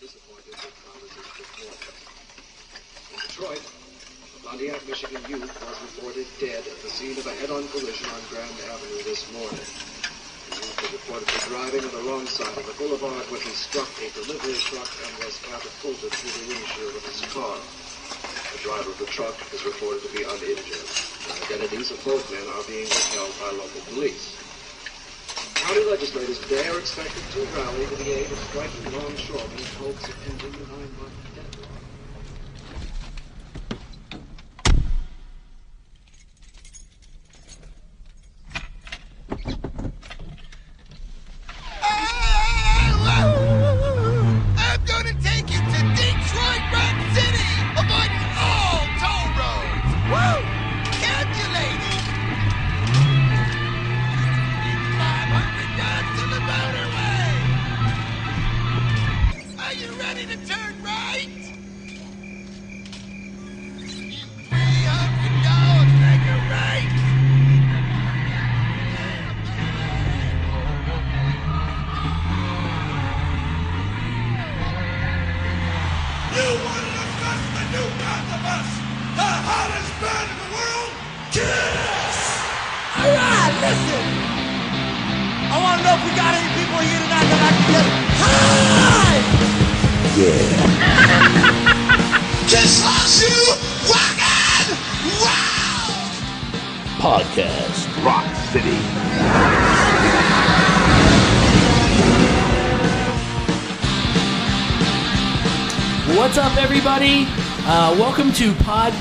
disappointed. In Detroit, a Pontiac, Michigan youth was reported dead at the scene of a head-on collision on Grand Avenue this morning. The youth was reportedly driving on the wrong side of the boulevard when he struck a delivery truck and was catapulted through the windshield of his car. The driver of the truck is reported to be uninjured. The identities of both men are being withheld by local police. County legislators are expected to rally to the aid of striking longshoremen in hopes of ending the nine-month deadlock.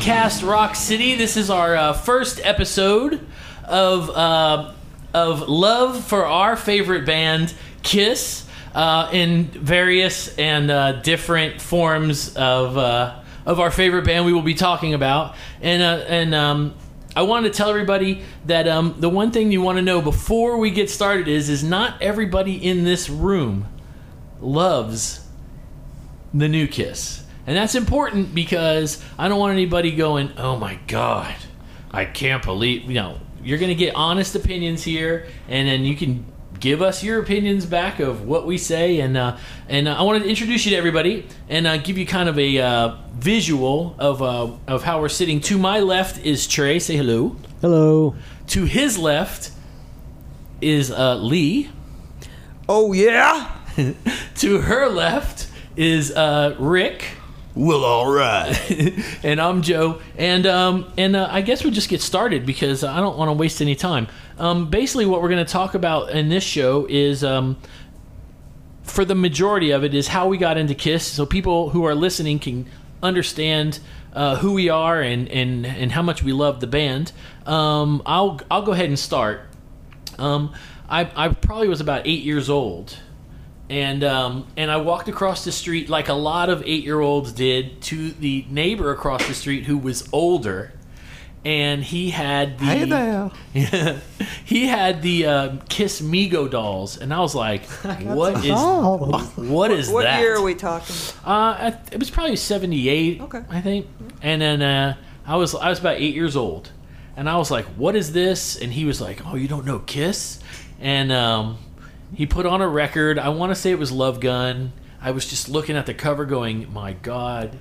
Podcast Rock City. This is our uh, first episode of uh, of love for our favorite band, Kiss, uh, in various and uh, different forms of uh, of our favorite band. We will be talking about and uh, and. Um, I wanted to tell everybody that um, the one thing you want to know before we get started is is not everybody in this room loves the new kiss and that's important because i don't want anybody going oh my god i can't believe you know you're gonna get honest opinions here and then you can give us your opinions back of what we say and uh, and uh, i wanted to introduce you to everybody and uh, give you kind of a uh, visual of uh, of how we're sitting. To my left is trey. Say hello. Hello. to his left is uh, lee. Oh yeah. to her left is uh, rick Well, all right. and I'm Joe. And um, and uh, I guess we'll just get started because I don't want to waste any time. Um, basically, what we're going to talk about in this show is, um, for the majority of it, is how we got into Kiss, so people who are listening can understand uh, who we are and, and and how much we love the band. Um, I'll I'll go ahead and start. Um, I I probably was about eight years old and um, and I walked across the street like a lot of eight year olds did to the neighbor across the street who was older, and he had the Hey there. Yeah, he had the uh, Kiss Mego dolls, and I was like, "What is dolls. what is What that?" year are we talking? Uh, I- it was probably seventy eight. Okay. I think. And then uh, I was I was about eight years old, and I was like, "What is this?" And he was like, "Oh, you don't know Kiss?" And um, he put on a record. I want to say it was Love Gun. I was just looking at the cover, going, "My God,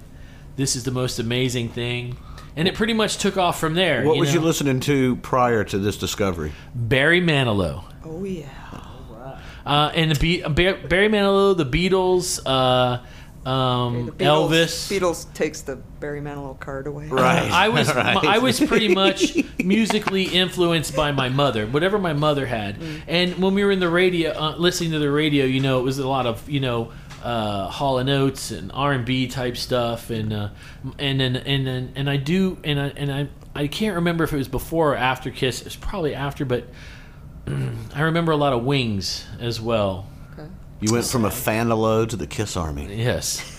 this is the most amazing thing." And it pretty much took off from there. What was know? you listening to prior to this discovery? Barry Manilow. Oh yeah. Uh, and the Be- Barry Manilow, the Beatles, uh, um, The Beatles, Elvis. Beatles takes the Barry Manilow card away. Right. I was Right. I was pretty much musically influenced by my mother, whatever my mother had. And when we were in the radio, uh, listening to the radio, you know, it was a lot of you know. Uh, Hall and Oates and R and B type stuff, and uh, and then and then and I do and I and I I can't remember if it was before or after Kiss. It was probably after, but I remember a lot of Wings as well. Okay. You went from a Fanilow to the Kiss Army. Yes.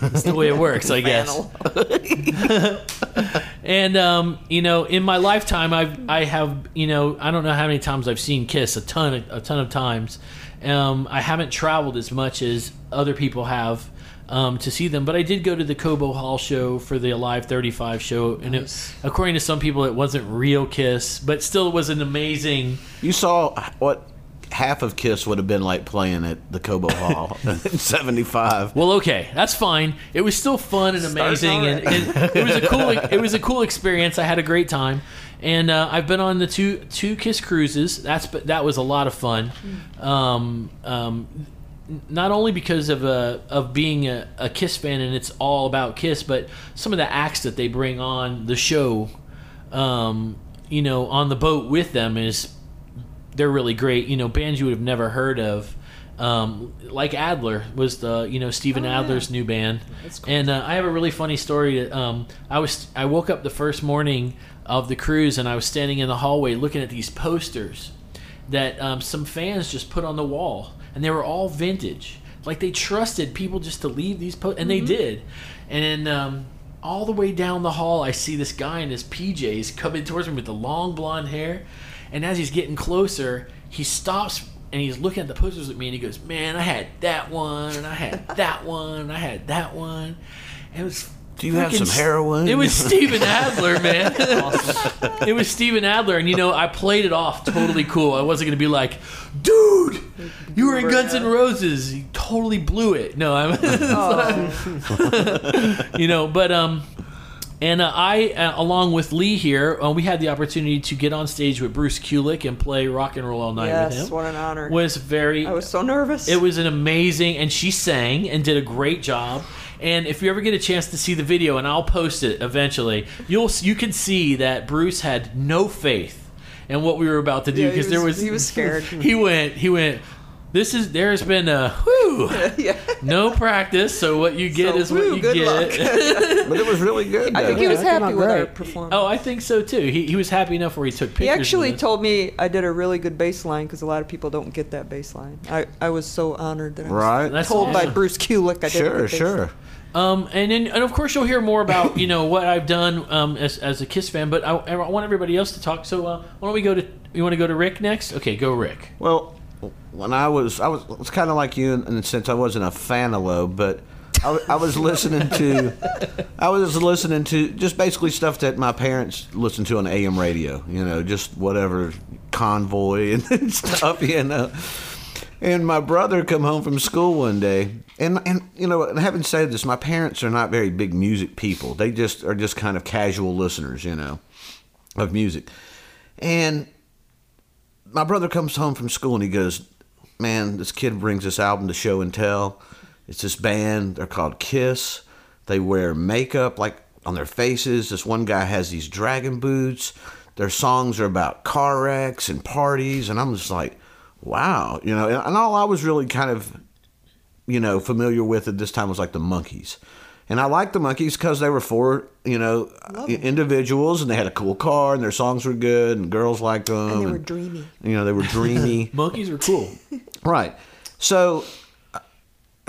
That's the way it works, I guess. And um, you know, in my lifetime, I've I have you know I don't know how many times I've seen Kiss a ton a ton of times. Um, I haven't traveled as much as other people have um, to see them, but I did go to the Cobo Hall show for the Alive 35 show, and Nice. it, according to some people, it wasn't real Kiss, but still it was an amazing. You saw what half of Kiss would have been like playing at the Cobo Hall in '75. Well, okay, that's fine. It was still fun and amazing, and, and it was a cool. It was a cool experience. I had a great time, and uh, I've been on the two two Kiss cruises. That's that was a lot of fun. Um, um, not only because of uh, of being a, a Kiss fan and it's all about Kiss, but some of the acts that they bring on the show, um, you know, on the boat with them is they're really great. You know, bands you would have never heard of. Um, like Adler was the you know Steven Adler's new band, cool. and uh, I have a really funny story. Um, I was I woke up the first morning of the cruise and I was standing in the hallway looking at these posters that um, some fans just put on the wall, and they were all vintage. Like they trusted people just to leave these posters, and they did. And then um, all the way down the hall, I see this guy in his PJs coming towards me with the long blonde hair. And as he's getting closer, he stops and he's looking at the posters with me, and he goes, "Man, I had that one, and I had that one, and I had that one." And it was. Do you have some s- heroin? It was Steven Adler, man. It was Steven Adler, and you know I played it off totally cool. I wasn't gonna be like, "Dude, you were in Guns N' Roses. You totally blew it." No, I'm. you know, but um, and uh, I, uh, along with Lee here, uh, we had the opportunity to get on stage with Bruce Kulick and play rock and roll all night with Yes, him. what an honor. Was very. I was so nervous. It was an amazing, and she sang and did a great job. And if you ever get a chance to see the video, and I'll post it eventually, you'll you can see that Bruce had no faith in what we were about to do Yeah, because there was- was he was scared. he went he went. This is there's been a whew, yeah. no practice, so what you get So, is what you good get. but it was really good. I think though. he was that happy out with our great. performance. oh, I think so too. He he was happy enough where he took pictures. He actually with told me I did a really good bass line because a lot of people don't get that bass line. I, I was so honored that I was Right. That's told by. Bruce Kulick I did Sure, good sure. Um, and then, and of course, you'll hear more about you know what I've done um, as, as a Kiss fan. But I, I want everybody else to talk. So uh, why don't we go to? You want to go to Rick next? Okay, go Rick. Well, when I was, I was, was kind of like you in, in the sense I wasn't a fan of Loeb, but I, I was listening to, I was listening to just basically stuff that my parents listened to on AM radio. You know, just whatever convoy and stuff. You know. And my brother come home from school one day, and and you know, and having said this, my parents are not very big music people. They just are just kind of casual listeners, you know, of music. And my brother comes home from school and he goes, "Man, this kid brings this album to show and tell. It's this band. They're called Kiss. They wear makeup like on their faces. This one guy has these dragon boots. Their songs are about car wrecks and parties, and I'm just like, wow, you know. And, all I was really kind of, you know, familiar with at this time was like the Monkees. And I liked the Monkees because they were four, you know, individuals, and they had a cool car, and their songs were good, and girls liked them. And they were dreamy. You know, they were dreamy. Monkeys are cool. right. So,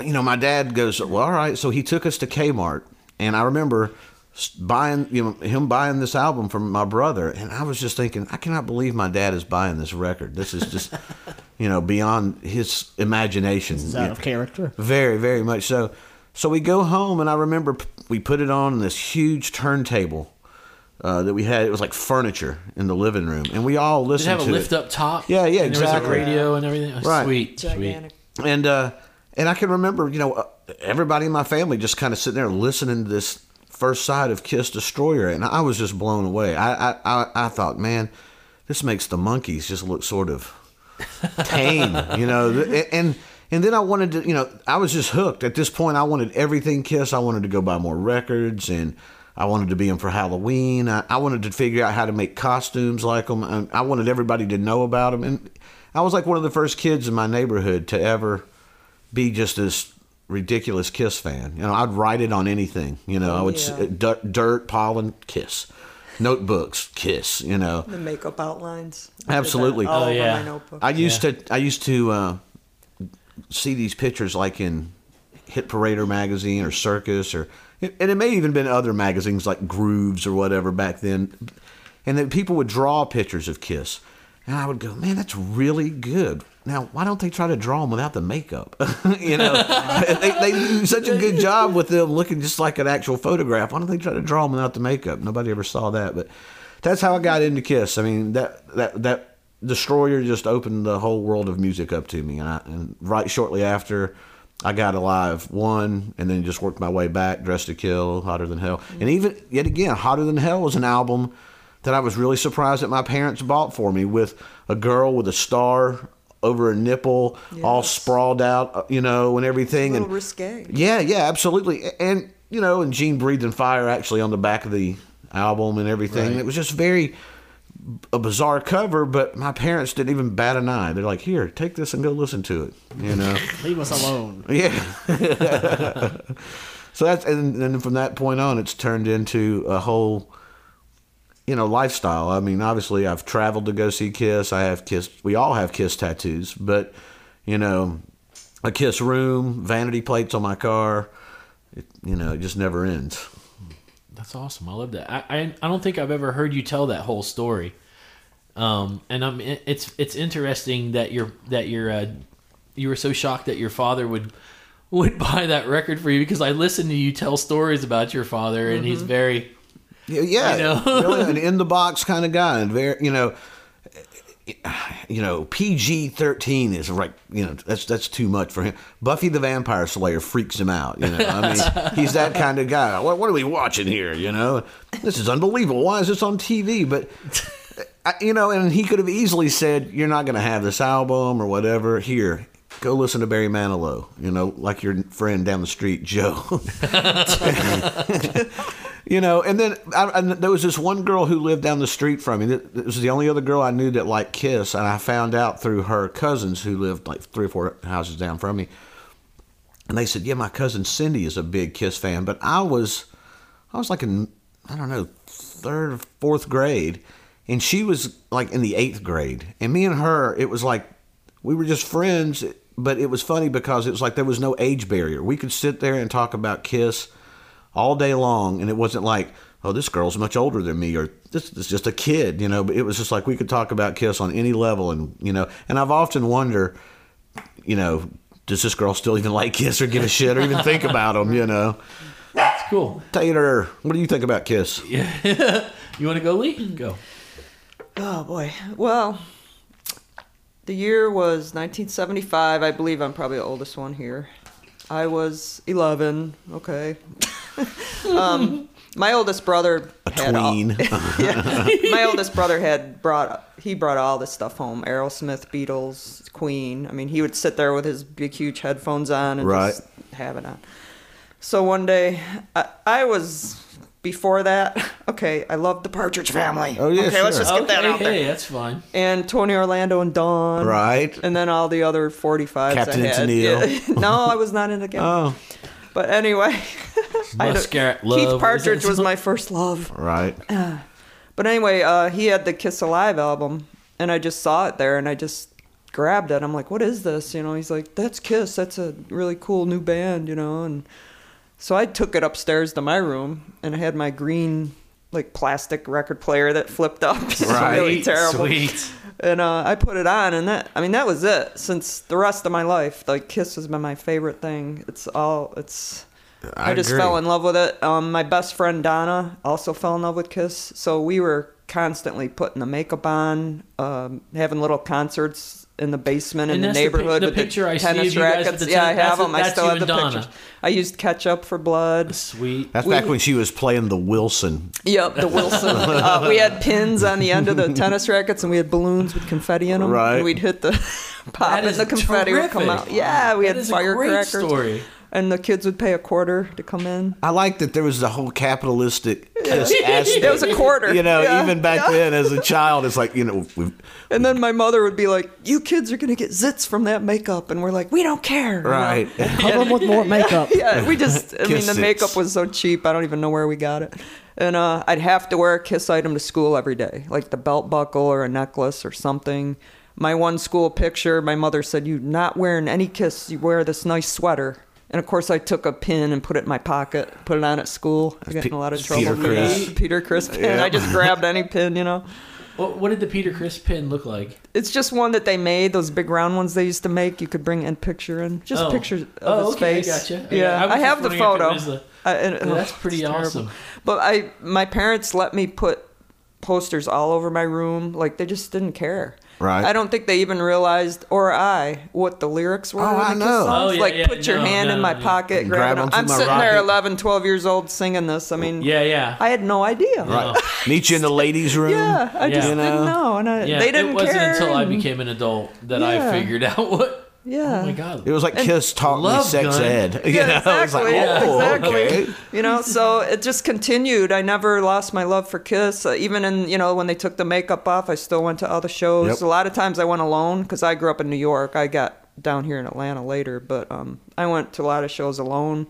you know, my dad goes, well, all right. So he took us to Kmart, and I remember buying, you know, him buying this album from my brother, and I was just thinking, I cannot believe my dad is buying this record. This is just, you know, beyond his imagination. It's out of character. Very, very much so. So we go home, and I remember we put it on this huge turntable uh, that we had. It was like furniture in the living room, and we all Did it listened have a lift it. up top? Yeah, yeah, and There was exactly. a radio and everything. Oh, Right. Sweet, Gigantic. and uh, and I can remember, you know, uh, everybody in my family just kind of sitting there listening to this first side of Kiss Destroyer, and I was just blown away. I I, I, I thought, man, this makes the monkeys just look sort of tame, you know, th- and. And then I wanted to, you know, I was just hooked. At this point, I wanted everything Kiss. I wanted to go buy more records, and I wanted to be in for Halloween. I, I wanted to figure out how to make costumes like them. And I wanted everybody to know about them. And I was like one of the first kids in my neighborhood to ever be just this ridiculous Kiss fan. You know, I'd write it on anything. You know, I would Yeah. dirt, dirt, pollen, Kiss, notebooks, Kiss. You know, The makeup outlines. I Absolutely. Oh, yeah. my notebook. I used to I used to uh, see these pictures like in Hit Parader magazine or Circus or and it may even been other magazines like Grooves or whatever back then, and then people would draw pictures of Kiss, and I would go, man, that's really good. Now, why don't they try to draw them without the makeup? you know, they, they do such a good job with them looking just like an actual photograph. Why don't they try to draw them without the makeup? Nobody ever saw that, but that's how I got into Kiss. I mean, that that that Destroyer just opened the whole world of music up to me, and, I, and right shortly after, I got Alive one, and then just worked my way back. Dressed to Kill, Hotter Than Hell, and even yet again, Hotter Than Hell was an album that I was really surprised that my parents bought for me with a girl with a star over a nipple, all sprawled out, uh, you know, and everything. little and risque. yeah, yeah, absolutely. And you know, and Gene breathing fire actually on the back of the album and everything. Right. It was just very a bizarre cover, but my parents didn't even bat an eye. They're like, "Here, take this and go listen to it." You know. Leave us alone. Yeah. so that's and then from that point on, it's turned into a whole, you know, lifestyle. I mean, obviously, I've traveled to go see Kiss. I have Kiss. We all have Kiss tattoos, but you know, a Kiss room, vanity plates on my car. It, you know, it just never ends. That's awesome. I love that. I, I I don't think I've ever heard you tell that whole story. Um, and I'm it's it's interesting that you're that you're uh, you were so shocked that your father would would buy that record for you because I listened to you tell stories about your father and he's very Yeah, yeah, You know? really an in the box kind of guy, and very, you know, you know, PG thirteen is right. You know, that's that's too much for him. Buffy the Vampire Slayer freaks him out. You know, I mean, he's that kind of guy. What, what are we watching here? You know, this is unbelievable. Why is this on TV? But. You know, and he could have easily said, "You're not going to have this album or whatever." Here, go listen to Barry Manilow. You know, like your friend down the street, Joe. you know, and then I, there was this one girl who lived down the street from me. That was the only other girl I knew that liked Kiss, and I found out through her cousins who lived like three or four houses down from me. And they said, "Yeah, my cousin Cindy is a big Kiss fan," but I was, I was like in, I don't know, third or fourth grade, and she was like in the eighth grade, and me and her, it was like we were just friends. But it was funny because it was like there was no age barrier. We could sit there and talk about Kiss all day long, and it wasn't like, oh, this girl's much older than me, or this is just a kid, you know. But it was just like we could talk about Kiss on any level, and you know. And I've often wondered, you know, does this girl still even like Kiss or give a shit or even think about them, you know? That's cool. Taylor, what do you think about Kiss? Yeah. You want to go, Lee? Go. Oh boy. Well, the year was 1975. I believe I'm probably the oldest one here. I was 11. Okay. um, my oldest brother A had all- yeah, my oldest brother had brought he brought all this stuff home: Aerosmith, Beatles, Queen. I mean, he would sit there with his big, huge headphones on and Right. just have it on. So one day, I, I was before that. Okay, I love the Partridge Family. Oh, yeah, okay, let's just get okay, that out there. hey, that's fine. And Tony Orlando and Dawn. Right. And then all the other 45s Captain I had. and Tennille. Yeah. no, I was not in the game. Oh, But anyway, I Muskrat Love. Keith Partridge was my first love. right. But anyway, uh, he had the Kiss Alive album, and I just saw it there, and I just grabbed it. I'm like, "What is this?" You know, he's like, "That's Kiss. That's a really cool new band." You know, and so I took it upstairs to my room, and I had my green like plastic record player that flipped up. It's really terrible. Sweet. And uh, I put it on, and that I mean that was it. Since the rest of my life, like Kiss has been my favorite thing. It's all it's. I, I just agree. fell in love with it. Um, my best friend Donna also fell in love with Kiss, so we were constantly putting the makeup on, um, having little concerts in the basement in And the that's the neighborhood the with picture the I see tennis of you guys rackets. the yeah, I have them. I still have the and Donna. pictures. I used ketchup for blood. Sweet. That's We- back when she was playing the Wilson. Yep, the Wilson. uh, we had pins on the end of the tennis rackets, and we had balloons with confetti in them. Right. And we'd hit the pop, That and the confetti would come out. Yeah, we That had is a great firecrackers. Story. And the kids would pay a quarter to come in. I like that there was the whole capitalistic Kiss aspect. It was a quarter. You know, Yeah, even back yeah. then as a child, it's like, you know, we've, And then my mother would be like, "You kids are gonna get zits from that makeup," and we're like, "We don't care." Right. you know? right. Cover them with more makeup. Yeah, we just. I mean, the zits. makeup was so cheap. I don't even know where we got it. And uh, I'd have to wear a Kiss item to school every day, like the belt buckle or a necklace or something. My one school picture, my mother said, You're not wearing any Kiss. You wear this nice sweater." And of course, I took a pin and put it in my pocket, put it on at school. I got in a lot of trouble. Peter for that. Peter Criss pin. Yeah. I just grabbed any pin, you know. What, what did the Peter Criss pin look like? It's just one that they made, those big round ones they used to make. You could bring in picture in. Just Oh. pictures of Oh, his okay, face. gotcha. Yeah, I I, have the wondering if it photo. was the- I- and- Yeah, that's pretty it's terrible. awesome. But I, my parents let me put posters all over my room. Like they just didn't care. Right. I don't think they even realized, or I, what the lyrics were. Oh, I know. Songs. Oh, yeah, like, yeah, put your no, hand no, in my no, pocket, yeah. grab, grab I'm my sitting there, rocket. 11, 12 years old, singing this. I mean, Yeah, yeah. I had no idea. Right. Meet you in the ladies' room. Yeah, I just You know? didn't know, and I, yeah, they didn't it wasn't care. until I became an adult that Yeah. I figured out what. Yeah. Oh my god. It was like Kiss taught me sex gun. ed. You Yeah, know, exactly. it's like, yeah, oh, exactly. okay. You know, so it just continued. I never lost my love for Kiss. Uh, even in you know when they took the makeup off, I still went to other shows. Yep. A lot of times I went alone because I grew up in New York. I got down here in Atlanta later, but um, I went to a lot of shows alone,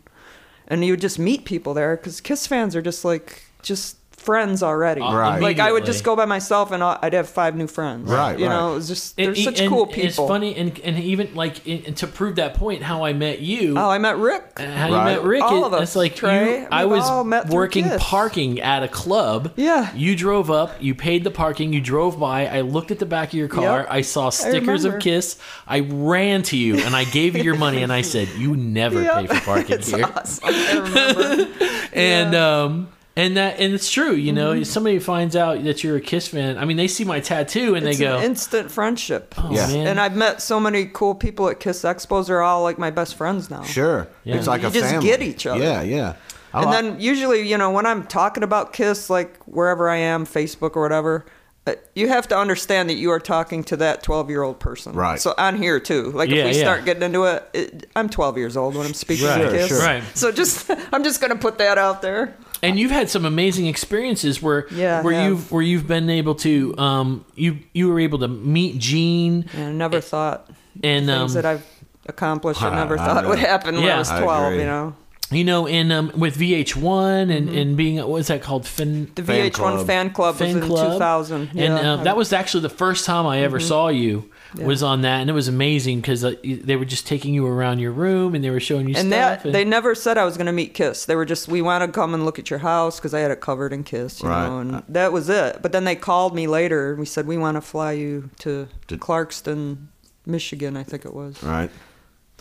and you would just meet people there because Kiss fans are just like just friends already. Uh, right. Like I would just go by myself and I- I'd have five new friends. Right, You right. know, it was just And- they're such and cool people. It's funny, and, and even like in, and to prove that point, how I met you. Oh, I met Rick. Uh, how Right. you met Rick? All it- of us, it's like Trey, you, I was all met through working Kiss. parking at a club. Yeah. You drove up, you paid the parking, you drove by. I looked at the back of your car. Yep. I saw stickers of. Kiss. I ran to you and I gave you your money and I said, "You never Yep. pay for parking It's here." awesome. I remember. and um and that and it's true you know Mm-hmm. somebody finds out that you're a kiss fan i mean they see my tattoo and it's they go an instant friendship. oh Yeah. man And I've met so many cool people at Kiss Expos. They're all like my best friends now. Sure. Yeah. It's like You a just family. get each other. Yeah, yeah. I And then usually, you know, when I'm talking about Kiss, like wherever I am, Facebook or whatever, uh, you have to understand that you are talking to that 12 year old person. Right. So on here too. Like Yeah, if we yeah. start getting into it, it, I'm 12 years old when I'm speaking Right, to Kiss. sure. Right. So just, I'm just going to put that out there. And you've had some amazing experiences where Yeah, where have. you've where you've been able to um you you were able to meet Gene And I never thought and um things that I've accomplished, I I- never I thought know. would happen when I was 12, agree. you know? you know in um with VH1 and and being what's that called fin The VH1 club. fan club Fan was in club. 2000. and uh, that was actually the first time I Mm-hmm. ever saw you was on that and it was amazing because uh, they were just taking you around your room and they were showing you and stuff that they never said I was going to meet Kiss. They were just we want to come and look at your house because I had it covered in Kiss, you Right. know, and that was it. But then they called me later and we said we want to fly you to Did- Clarkston, Michigan, I think it was, right.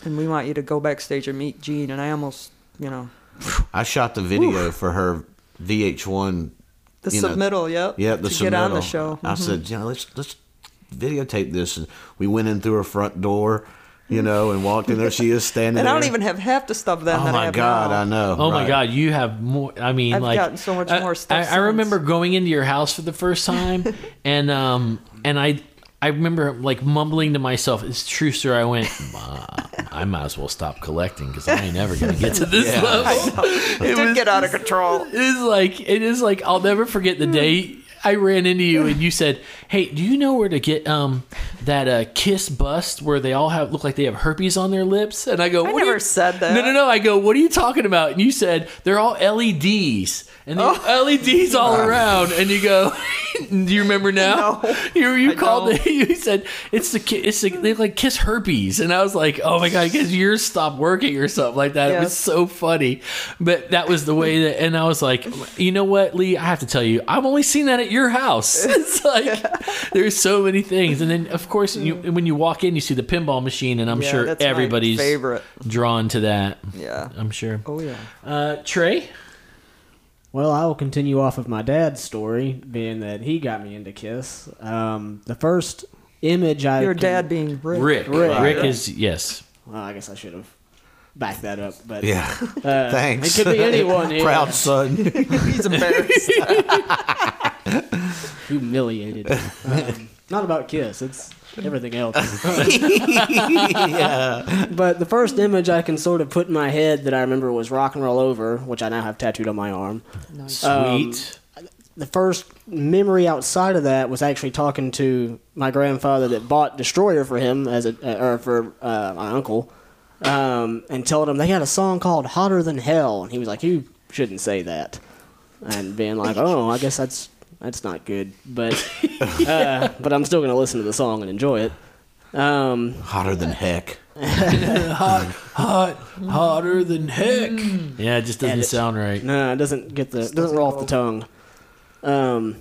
and we want you to go backstage and meet Gene. And I almost, you know, I shot the video for her VH1. the you know, submittal, yep, Yeah, the to get on the show. I Mhm. said, you know, let's let's videotape this, and we went in through her front door, you know, and walked in there. She is standing and there. I don't even have half the stuff then Oh that I my have God, now. I know. Oh my. God, you have more. I mean, I've like gotten so much I- more stuff I, I since. remember going into your house for the first time, and um, and I, I remember like mumbling to myself, "It's true, sir." I went, "Mom, I might as well stop collecting because I ain't ever gonna get to this Yeah. level. It did get out of control. It is like it is like I'll never forget the day I ran into you and you said, "Hey, do you know where to get um that uh, kiss bust where they all have look like they have herpes on their lips?" And I go, I "What are never you-" said that. No, no, no. I go, "What are you talking about?" And you said they're all LEDs and they're Oh. LEDs all around. And you go, "Do you remember now?" No, you you I called don't. it. You said it's the ki- it's the, they like kiss herpes, and I was like, "Oh my god!" Because yours stopped working or something like that. It was so funny, but that was the way that. And I was like, you know what, Lee? I have to tell you, I've only seen that at your house. It's like there's so many things, and then of course, you, when you walk in, you see the pinball machine, and I'm Yeah, sure everybody's favorite. drawn to that. Yeah. I'm sure. Oh yeah. Uh, Trey, Well, I will continue off of my dad's story, being that he got me into Kiss. Um, the first image I Your can- dad being Rick. Rick, Rick. Rick is yes. Well, I guess I should have backed that up, but Yeah. uh, Thanks. It could be anyone. Proud son. He's embarrassed. humiliated. Um, not about Kiss. It's everything else. yeah. But the first image I can sort of put in my head that I remember was Rock and Roll Over, which I now have tattooed on my arm. Um, Sweet. The first memory outside of that was actually talking to my grandfather that bought Destroyer for him as a uh, or for uh, my uncle, um, and told him they had a song called "Hotter Than Hell," and he was like, "You shouldn't say that," and being like, "Oh, I guess that's that's not good," but uh, but I'm still gonna listen to the song and enjoy it. Um, Hotter than heck. hot, hot, hotter than heck. Yeah, it just doesn't Edit. sound right. No, it doesn't get the doesn't roll off the tongue. Um,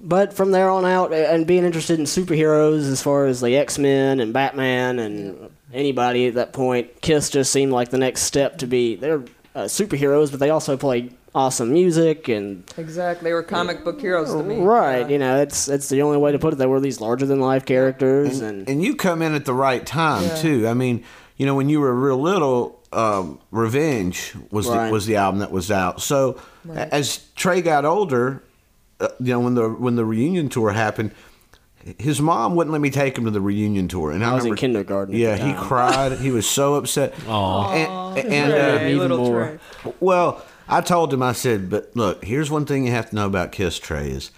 but from there on out, and being interested in superheroes as far as the X Men and Batman and anybody at that point, Kiss just seemed like the next step to be. They're uh, superheroes, but they also play awesome music and Exactly. They were comic book heroes to me. right. Yeah. You know, it's it's the only way to put it. They were these larger than life characters, and, and you come in at the right time Yeah. too. I mean, you know, when you were real little, um, Revenge was Right. the, was the album that was out. So a- as Trey got older, uh, you know, when the when the reunion tour happened, his mom wouldn't let me take him to the reunion tour, and I, I was in kindergarten Yeah, he cried. He was so upset. Aw. And, and Trey, uh, even little more. Trey. well, I told him, I said, but look, here's one thing you have to know about Kiss Trey is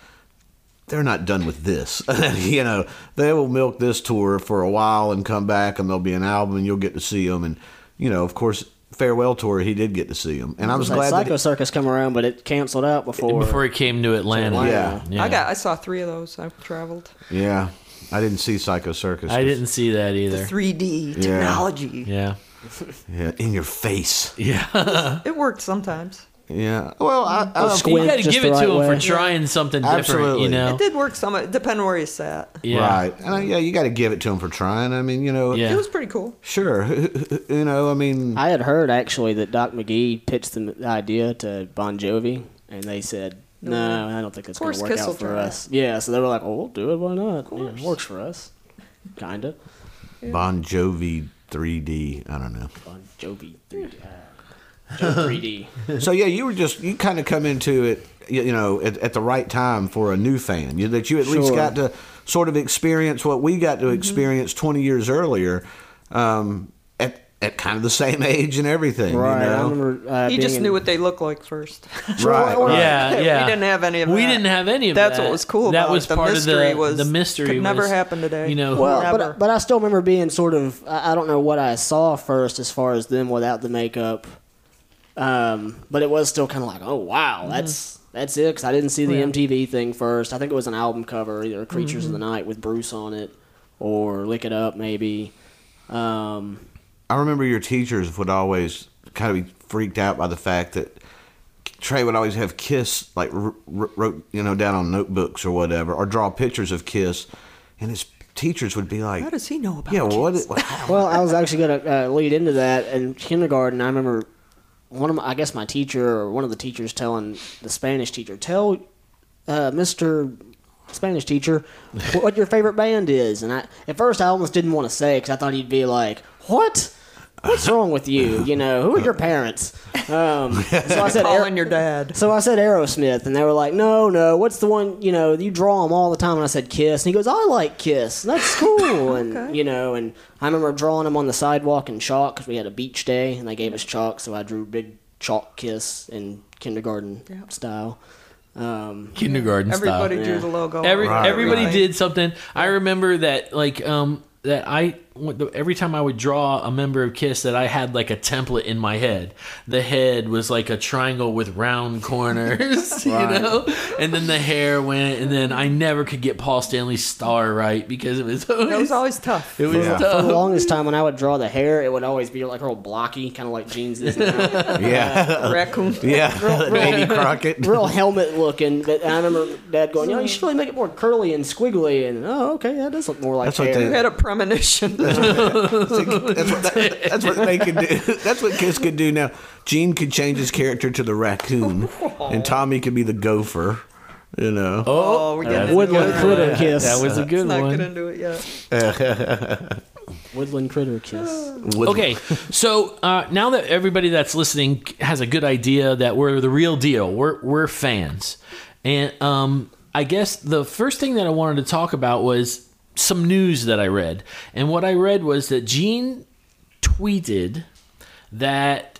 they're not done with this. you know, they will milk this tour for a while and come back, and there'll be an album, and you'll get to see them. And you know, of course, farewell tour, he did get to see them, and I was Like glad Psycho that. Circus come around, but it canceled out before. Before he came to Atlanta. Yeah. Yeah. I got. I saw three of those. I've traveled. yeah, I didn't see Psycho Circus. I didn't see that either. 3D technology. Yeah. Yeah, in your face. Yeah. It worked sometimes. Yeah. Well, I, I Well, don't you got to give the it to right him way. for trying something different, Absolutely. you know? It did work some. Depending where you sat. Yeah. Right. And I, yeah, you got to give it to him for trying. I mean, you know. Yeah. It was pretty cool. Sure. you know, I mean. I had heard actually that Doc McGhee pitched the idea to Bon Jovi, and they said, "No, I don't think it's going to work Kiss out for try us." Yeah, so they were like, "Oh, we'll do it. Why not? Yeah, it works for us." Kinda. Bon Jovi 3D. I don't know. Bon Jovi 3D. Uh, Joe 3D. so yeah, you were just you kind of come into it, you, you know, at, at the right time for a new fan. You, that you at least got to sort of experience what we got to experience 20 years earlier, um, at at kind of the same age and everything. Right. You I know? remember. Uh, He just in- knew what they looked like first. right. right. Yeah, yeah. we didn't have any of that. We didn't have any of That's that. what was cool That about was it. The part mystery of the was- the mystery. could never was, happen today. You know, Well, Never. but, but I still remember being sort of I I don't know what I saw first as far as them without the makeup, um, but it was still kind of like oh wow that's that's it because I didn't see the Yeah. MTV thing first. I think it was an album cover, either Creatures of the Night with Bruce on it or Lick It Up maybe. Um, I remember your teachers would always kind of be freaked out by the fact that Trey would always have Kiss like r- r- wrote you know down on notebooks or whatever, or draw pictures of Kiss, and his teachers would be like, How does he know about "Yeah, what? Kiss? what well, I was actually going to uh, lead into that in kindergarten. I remember one of my, I guess my teacher or one of the teachers telling the Spanish teacher, tell uh, Mr. Spanish teacher what your favorite band is. And I, at first, I almost didn't want to say because I thought he'd be like, "What? What's wrong with you? You know, who are your parents?" Um, so I said, Calling your dad. so I said Aerosmith, and they were like, "No, no, what's the one? You know, you draw them all the time." And I said Kiss, and he goes, "I like Kiss. And That's cool." And you know, and I remember drawing them on the sidewalk in chalk because we had a beach day, and they gave us chalk, so I drew big chalk Kiss in kindergarten style. Um, kindergarten Everybody style. drew Yeah. the logo. Every Right, everybody right. did something. I remember that like um that I every time I would draw a member of Kiss that I had like a template in my head. The head was like a triangle with round corners, you know, and then the hair went, and then I never could get Paul Stanley's star right because it was always, That was always tough. it was Yeah. for the longest time, when I would draw the hair, it would always be like real blocky, kind of like Gene's is now. yeah, Raccoon. yeah, Davy Crockett. real helmet looking. But I remember Dad going, "You know, you should really make it more curly and squiggly." And oh, okay, that does look more like That's what hair. they- You had a premonition. That's, what that, that's what they could do. That's what Kiss could do now. Gene could change his character to the raccoon, and Tommy could be the gopher. You know. oh, we That's did Woodland critter kiss. That was a good Let's not one. get into it yet. Woodland critter kiss. Wood- Okay, so uh, now that everybody that's listening has a good idea that we're the real deal, we're we're fans, and um, I guess the first thing that I wanted to talk about was some news that I read, and what I read was that Gene tweeted that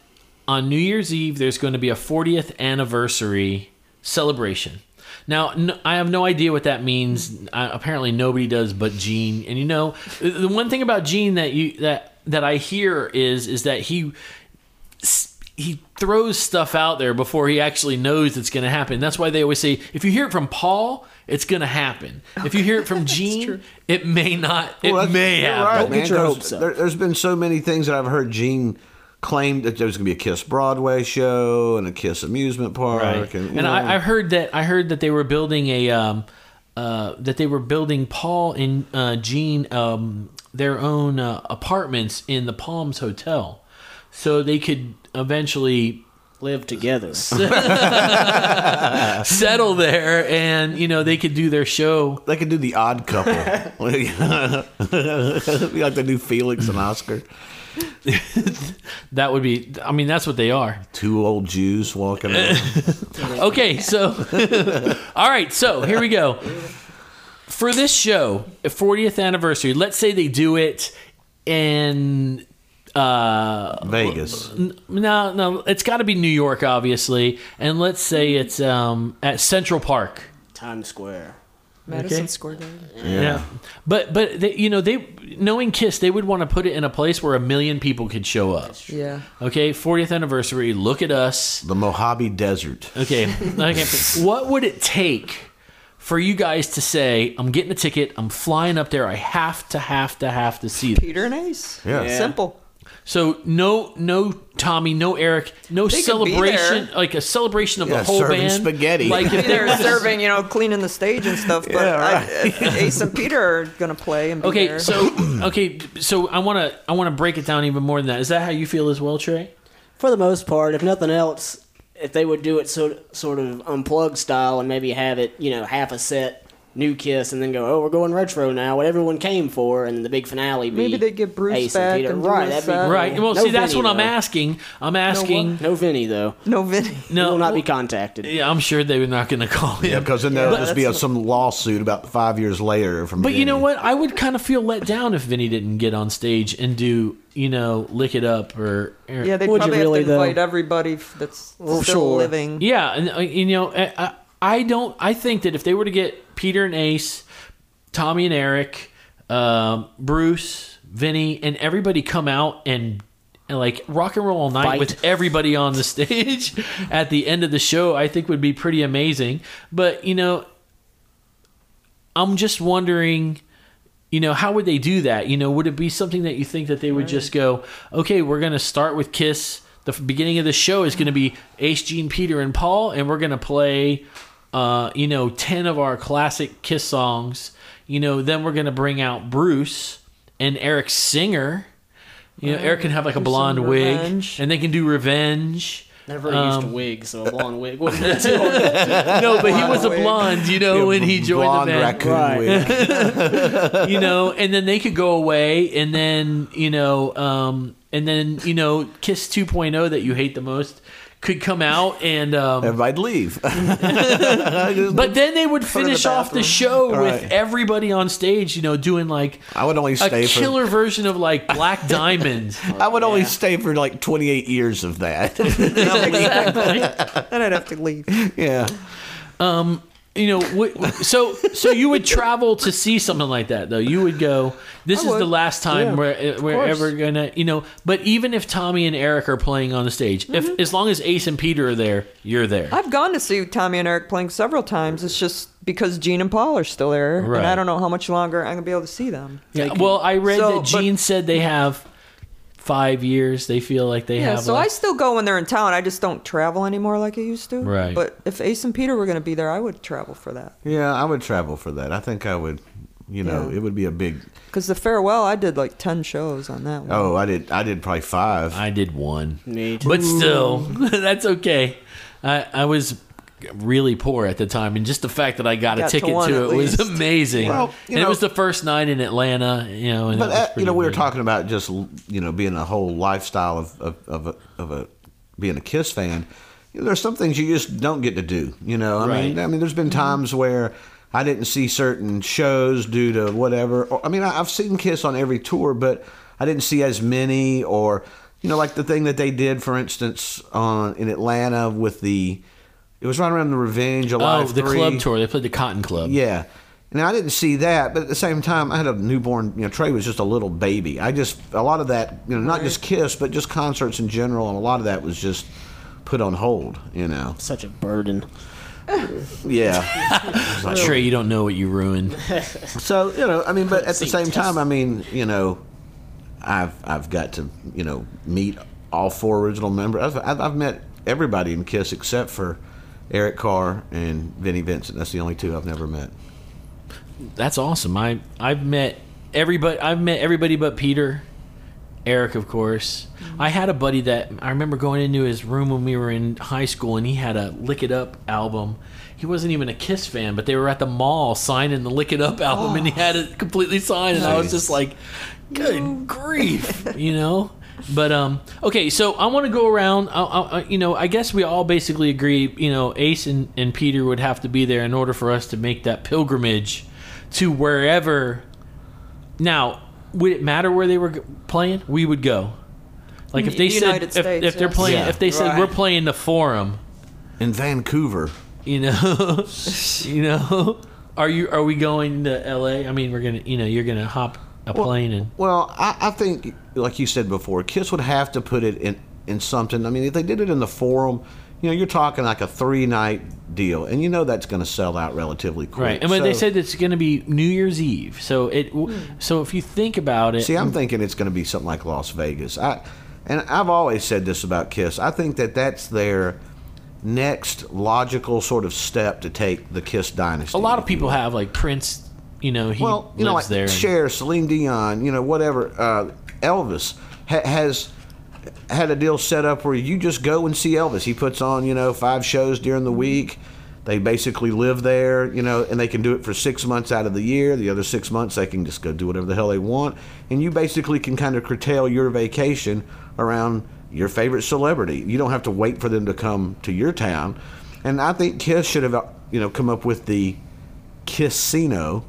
on New Year's Eve there's going to be a 40th anniversary celebration. Now, I have no idea what that means. Uh, apparently, nobody does but Gene. And you know, the the one thing about Gene that you that that I hear is is that he he throws stuff out there before he actually knows it's going to happen. That's why they always say if you hear it from Paul, it's going to happen. If you hear it from Gene, it may not. It Well, may you're happen. right, Don't get man, your 'cause hopes up. There, there's been so many things that I've heard Gene claim that there's going to be a Kiss Broadway show and a Kiss amusement park, Right. and, And, I, I heard that I heard that they were building a um, uh, that they were building Paul and uh, Gene um, their own uh, apartments in the Palms Hotel, so they could eventually live together. settle there, and you know they could do their show. They could do the odd couple. Be like the new Felix and Oscar. That would be. I mean, that's what they are. Two old Jews walking around. Okay, so all right, so here we go. For this show, 40th anniversary, let's say they do it in uh Vegas. no, no, it's got to be New York obviously, and let's say it's um at Central Park. Times Square. Madison Okay. Square Garden. Yeah. But but they, you know, they knowing Kiss, they would want to put it in a place where a million people could show up. Yeah. Okay, 40th anniversary, look at us. The Mojave Desert. Okay. Okay. what would it take for you guys to say, I'm getting a ticket, I'm flying up there, I have to, have to, have to see this? Peter and Ace. Yeah. Yeah. Simple. So no, no Tommy, no Eric, no They could be celebration, there. like a celebration of Yeah, the whole serving band. spaghetti. Like if They're they're serving, you know, cleaning the stage and stuff. But Yeah, I, Ace and Peter are gonna play and be Okay, there. so okay, so I want to I want to break it down even more than that. Is that how you feel as well, Trey? For the most part, if nothing else, if they would do it so, sort of unplugged style and maybe have it, you know, half a set new Kiss and then go, oh, we're going retro now, what everyone came for, and the big finale be Maybe they get Bruce Ace back and Peter. and right, that'd be cool. Right. Well, No see, that's Vinny, what I'm though. asking. I'm asking. No Vinny though. no Vinny. No, will not be contacted. Yeah, I'm sure they were not going to call him. Yeah, because then there'll Yeah, just be a, some lawsuit about five years later from. But you know what? I would kind of feel let down if Vinny didn't get on stage and do, you know, lick it up or. or Yeah, they'd you probably really, have to though? everybody that's Well, still sure. living. Yeah, and uh, you know, I, I- I don't. I think that if they were to get Peter and Ace, Tommy and Eric, um, Bruce, Vinny, and everybody come out and. and, Like rock and roll all night Fight. with everybody on the stage at the end of the show, I think would be pretty amazing. But you know, I'm just wondering, you know, how would they do that? You know, would it be something that you think that they would just go, okay, we're going to start with Kiss. The beginning of the show is going to be Ace, Gene, Peter, and Paul, and we're going to play, uh, you know, 10 of our classic Kiss songs. You know, then we're going to bring out Bruce and Eric Singer. You know, Eric can have like a blonde wig, and they can do Revenge. Never used a Um, wig, so a blonde wig wouldn't too No, but he was a blonde, you know, when he joined Blonde the band. raccoon Right. wig. you know, and then they could go away, and then you know, um, and then you know, Kiss 2.0 that you hate the most could come out, and um, Everybody'd leave. but then they would in the finish off the show Right. with everybody on stage, you know, doing like I would only a stay for. killer version of like Black Diamond. I would only stay for like 28 years of that. Then I'd have to leave. yeah. You know, so so you would travel to see something like that, though. You would go. This I is the last time Yeah, we're we're ever gonna, you know. But even if Tommy and Eric are playing on the stage, if mm-hmm. as long as Ace and Peter are there, you're there. I've gone to see Tommy and Eric playing several times. It's just because Gene and Paul are still there, Right. and I don't know how much longer I'm gonna be able to see them. Yeah, well, I read So, that but- Gene said they have five years. They feel like they Yeah, have. so I still go when they're in town. I just don't travel anymore like I used to. Right. But if Ace and Peter were going to be there, I would travel for that. Yeah, I would travel for that. I think I would, you know, Yeah. it would be a big. Because the farewell, I did like ten shows on that one. Oh, I did. I did probably five. I did one, Me too. but still, that's okay. I I was really poor at the time, and just the fact that I got, a Got to ticket one to it was least. amazing. Well, you and it was the first night in Atlanta, you know. And but that was uh, you know, we were talking about just you know being a whole lifestyle of of of a, of a being a Kiss fan. You know, there's some things you just don't get to do. You know, I mean, I mean, there's been times where I didn't see certain shows due to whatever. I mean, I, I've seen Kiss on every tour, but I didn't see as many. Or you know, like the thing that they did, for instance, on in Atlanta with the. It was right around the Revenge Oh, Alive the 3. club tour. They played the Cotton Club. Yeah. Now I didn't see that, but at the same time, I had a newborn. You know, Trey was just a little baby. I just a lot of that, you know, not just Kiss, but just concerts in general, and a lot of that was just put on hold. You know. Such a burden. Yeah. Trey, you don't know what you ruined. so you know, I mean, but at the same time, I mean, you know, I've I've got to you know meet all four original members. I've I've, I've met everybody in Kiss except for Eric Carr and Vinnie Vincent. That's the only two I've never met. That's awesome. I I've met everybody. I've met everybody but Peter, Eric, of course. Mm-hmm. I had a buddy that I remember going into his room when we were in high school, and he had a Lick It Up album. He wasn't even a Kiss fan, but they were at the mall signing the Lick It Up album, and he had it oh. completely signed, and I was just like, "Good grief," you know. But um, okay, so I want to go around. I, I, you know, I guess we all basically agree. You know, Ace and, and Peter would have to be there in order for us to make that pilgrimage to wherever. Now, would it matter where they were g- playing? We would go. Like if they United said if, States, if they're yes. playing Yeah. if they said Right. we're playing the Forum, In Vancouver. you know, you know, are you are we going to L.A.? I mean, we're gonna you know you're gonna hop a plane and Well, I, I think, like you said before, Kiss would have to put it in, in something. I mean, if they did it in the forum, you know, you're talking like a three night deal, and you know that's going to sell out relatively quick. Right, and when they said it's going to be New Year's Eve, so it. Hmm. So if you think about it, See, I'm thinking it's going to be something like Las Vegas. I, and I've always said this about Kiss. I think that that's their next logical sort of step to take the Kiss dynasty. a lot of people have like Prince. You know, he well, you lives know, like there. Cher, Celine Dion, you know, whatever. Uh, Elvis ha- has had a deal set up where you just go and see Elvis. He puts on, you know, five shows during the week. They basically live there, you know, and they can do it for six months out of the year. The other six months, they can just go do whatever the hell they want. And you basically can kind of curtail your vacation around your favorite celebrity. You don't have to wait for them to come to your town. And I think Kiss should have, you know, come up with the Kissino,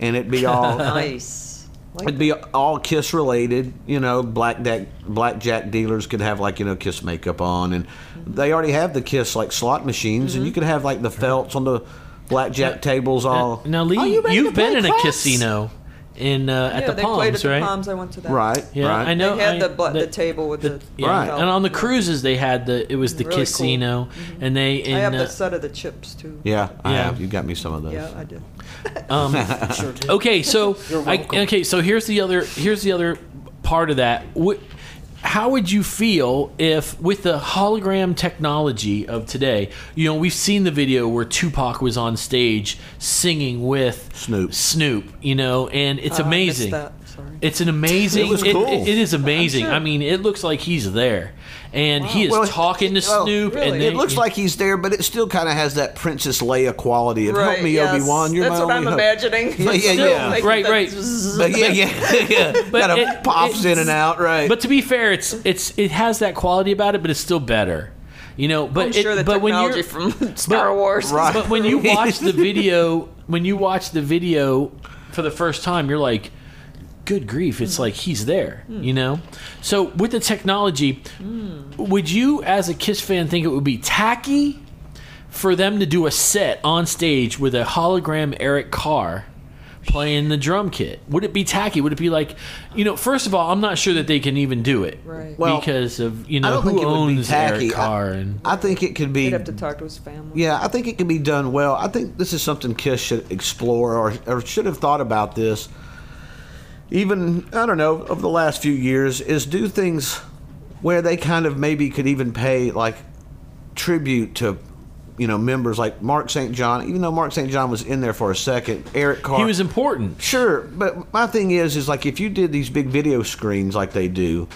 and it'd be all Nice. Like It'd be all Kiss related, you know. Blackjack blackjack dealers could have like you know Kiss makeup on, and they already have the Kiss like slot machines, and you could have like the felts on the blackjack tables all. now, Lee, you you've been in a craps? casino in uh, at yeah, the they Palms, played at the right? Palms. I went to that. Right, Yeah, right. I know. They had I- the, bla- the table with the. Yeah, Right. and on the cruises they had the it was the Really cool. casino, and they in, I have uh, the set of the chips too. Yeah, I Yeah. have. You got me some of those. Yeah, I did. Um, okay, so I, okay, so here's the other here's the other part of that. What, how would you feel if, with the hologram technology of today, you know, we've seen the video where Tupac was on stage singing with Snoop. Snoop, you know, and it's I missed amazing. that. Sorry. It's an amazing. It was cool. it is amazing. sure. I mean, it looks like he's there, and he is Well, talking to well, Snoop, really? and It looks like he's there, but it still kind of has that Princess Leia quality of "Help me, yes. Obi Wan, you're That's my what only I'm hope." imagining. Yeah, yeah, yeah. making Right, right. But yeah, yeah, yeah. But kind of it- pops in and out, right? But to be fair, it's it's it has that quality about it, but it's still better. You know, but I'm sure it, the but when you're from Star Wars. Right. but when you watch the video, when you watch the video for the first time, you're like, "Good grief!" It's mm. like he's there. Mm. You know. So with the technology, mm. would you, as a Kiss fan, think it would be tacky for them to do a set on stage with a hologram Eric Carr? Playing the drum kit, would it be tacky? Would it be like, you know? First of all, I'm not sure that they can even do it, Right. Well, because of you know who it would be owns tacky. Eric I- Carr and I think it could be He'd have to talk to his family. Yeah, I think it can be done well. I think this is something Kiss should explore or, or should have thought about this. Even I don't know over the last few years is do things where they kind of maybe could even pay like tribute to you know members like Mark St. John. Even though Mark St. John was in there for a second, Eric Carr. he was important. Sure, but my thing is, is like if you did these big video screens like they do,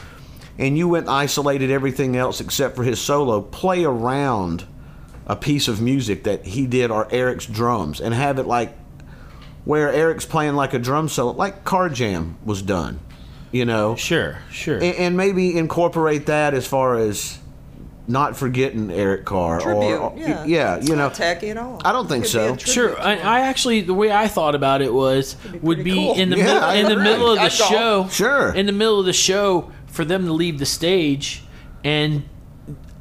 and you went isolated everything else except for his solo, play around a piece of music that he did or Eric's drums, and have it like where Eric's playing like a drum solo, like Carr Jam was done, you know, Sure, sure. and, and maybe incorporate that as far as not forgetting Eric Carr Tribute. or yeah. yeah, It's you know. not tacky at all. I don't think Could be a so. Sure, I. I actually the way I thought about it was would be cool. in the Yeah, middle in the agree. middle of the I'd go. show. Sure. in the middle of the show for them to leave the stage and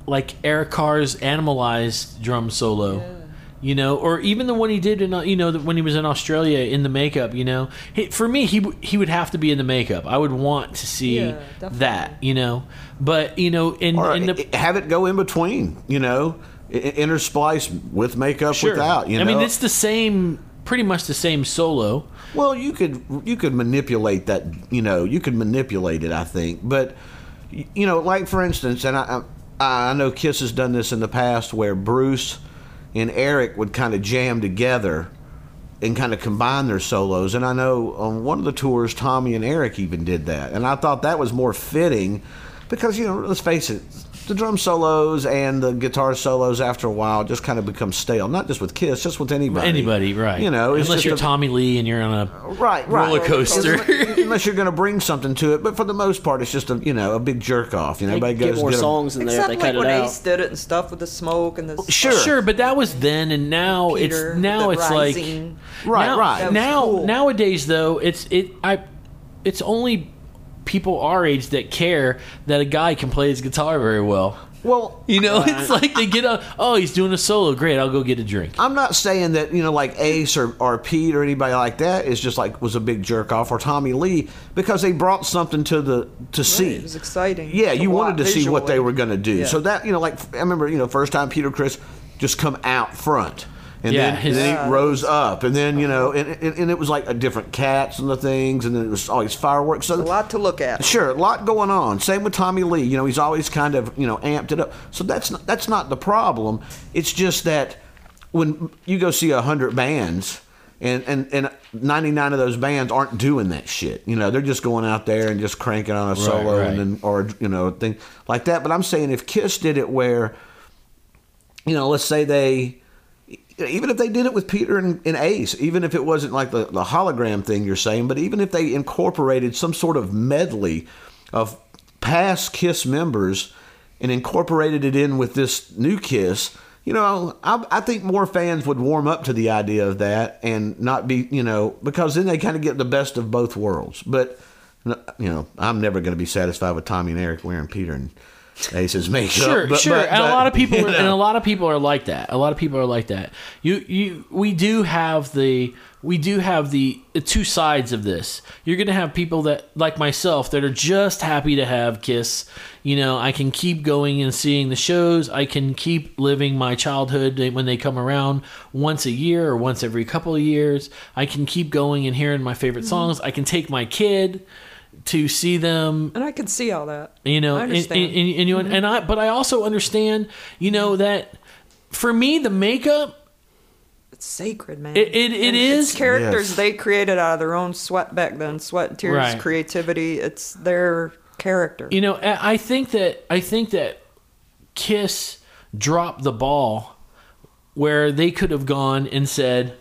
like Eric Carr's animalized drum solo. You know, or even the one he did in uh, you know when he was in Australia in the makeup. You know, he, for me he he would have to be in the makeup. I would want to see Yeah, that. You know, but you know in or in the have it go in between, you know, I- I- intersplice with makeup sure. without. You know, I mean, it's the same, pretty much the same solo. well, you could you could manipulate that. You know, you could manipulate it. I think, but you know, like for instance, and I I, I know Kiss has done this in the past, where Bruce and Eric would kind of jam together and kind of combine their solos. And I know on one of the tours, Tommy and Eric even did that, and I thought that was more fitting because you know, let's face it. The drum solos and the guitar solos, after a while, just kind of become stale. Not just with Kiss, just with anybody. Anybody, right? You know, unless just you're a- Tommy Lee and you're on a right, right. roller coaster. Unless, unless you're going to bring something to it, but for the most part, it's just a you know a big jerk off. You know, They everybody get goes more get a- songs in there Except they like cut when it out. Ace did it and stuff with the smoke and the oh, Sure. Sure, but that was then, and now Peter, it's now it's rising. like Right, now, right. Now cool. nowadays though, it's it I it's only people our age that care that a guy can play his guitar very well. Well, You know, it's like they get a oh he's doing a solo, great, I'll go get a drink. I'm not saying that you know like Ace or, or Pete or anybody like that is just like was a big jerk off or Tommy Lee because they brought something to the to see. It was exciting. Yeah, you wanted to watch see what they were going to do. Yeah. So that you know, like I remember, you know, first time Peter Criss just come out front, and Yeah, then his- and then Yeah. he rose up, and then you know, and, and, and it was like a different cats and the things, and then it was always fireworks. So A lot to look at. Sure, a lot going on. Same with Tommy Lee. You know, he's always kind of you know amped it up. So that's not, that's not the problem. It's just that when you go see a hundred bands. And, and and 99 of those bands aren't doing that shit. You know, they're just going out there and just cranking on a solo right. and then or you know thing like that. But I'm saying if Kiss did it where, you know, let's say they, even if they did it with Peter and, and Ace, even if it wasn't like the, the hologram thing you're saying, but even if they incorporated some sort of medley of past Kiss members and incorporated it in with this new Kiss, you know, I, I think more fans would warm up to the idea of that and not be, you know, because then they kind of get the best of both worlds. But, you know, I'm never going to be satisfied with Tommy and Eric wearing Peter and Ace's makeup. Sure, but- sure. but- and a lot of people, are, know. and a lot of people are like that. A lot of people are like that. You, you, we do have the, we do have the, the two sides of this. You're going to have people that, like myself, that are just happy to have Kiss. You know, I can keep going and seeing the shows. I can keep living my childhood when they come around once a year or once every couple of years. I can keep going and hearing my favorite mm-hmm. songs. I can take my kid to see them And I can see all that. you know I and, and, understand. and, and you and i but i also understand you know that for me the makeup It's sacred, man. It- it- it It's characters Yes. they created out of their own sweat back then. Sweat and tears, Right. creativity. It's their character. you know i I think that i think that kiss dropped the ball where they could have gone and said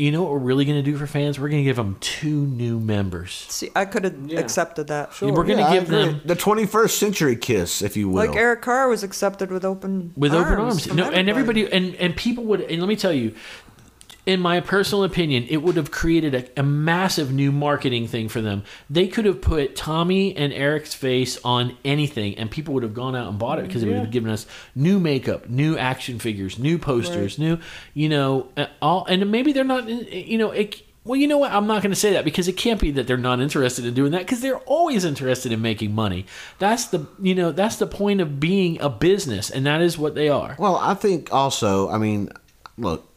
you know what we're really going to do for fans we're going to give them two new members See, I could have accepted that. we're going to Yeah, give them the 21st century kiss, if you will. Like Eric Carr was accepted with open with arms open arms. from No, and everybody and and people would. And let me tell you, in my personal opinion, it would have created a, a massive new marketing thing for them. They could have put Tommy and Eric's face on anything, and people would have gone out and bought it because it would have given us new makeup, new action figures, new posters, new, you know, uh, all. And maybe they're not, you know, it. Well, you know what? I'm not going to say that because it can't be that they're not interested in doing that because they're always interested in making money. That's the you know that's the point of being a business, and that is what they are. Well, I think also, I mean, look,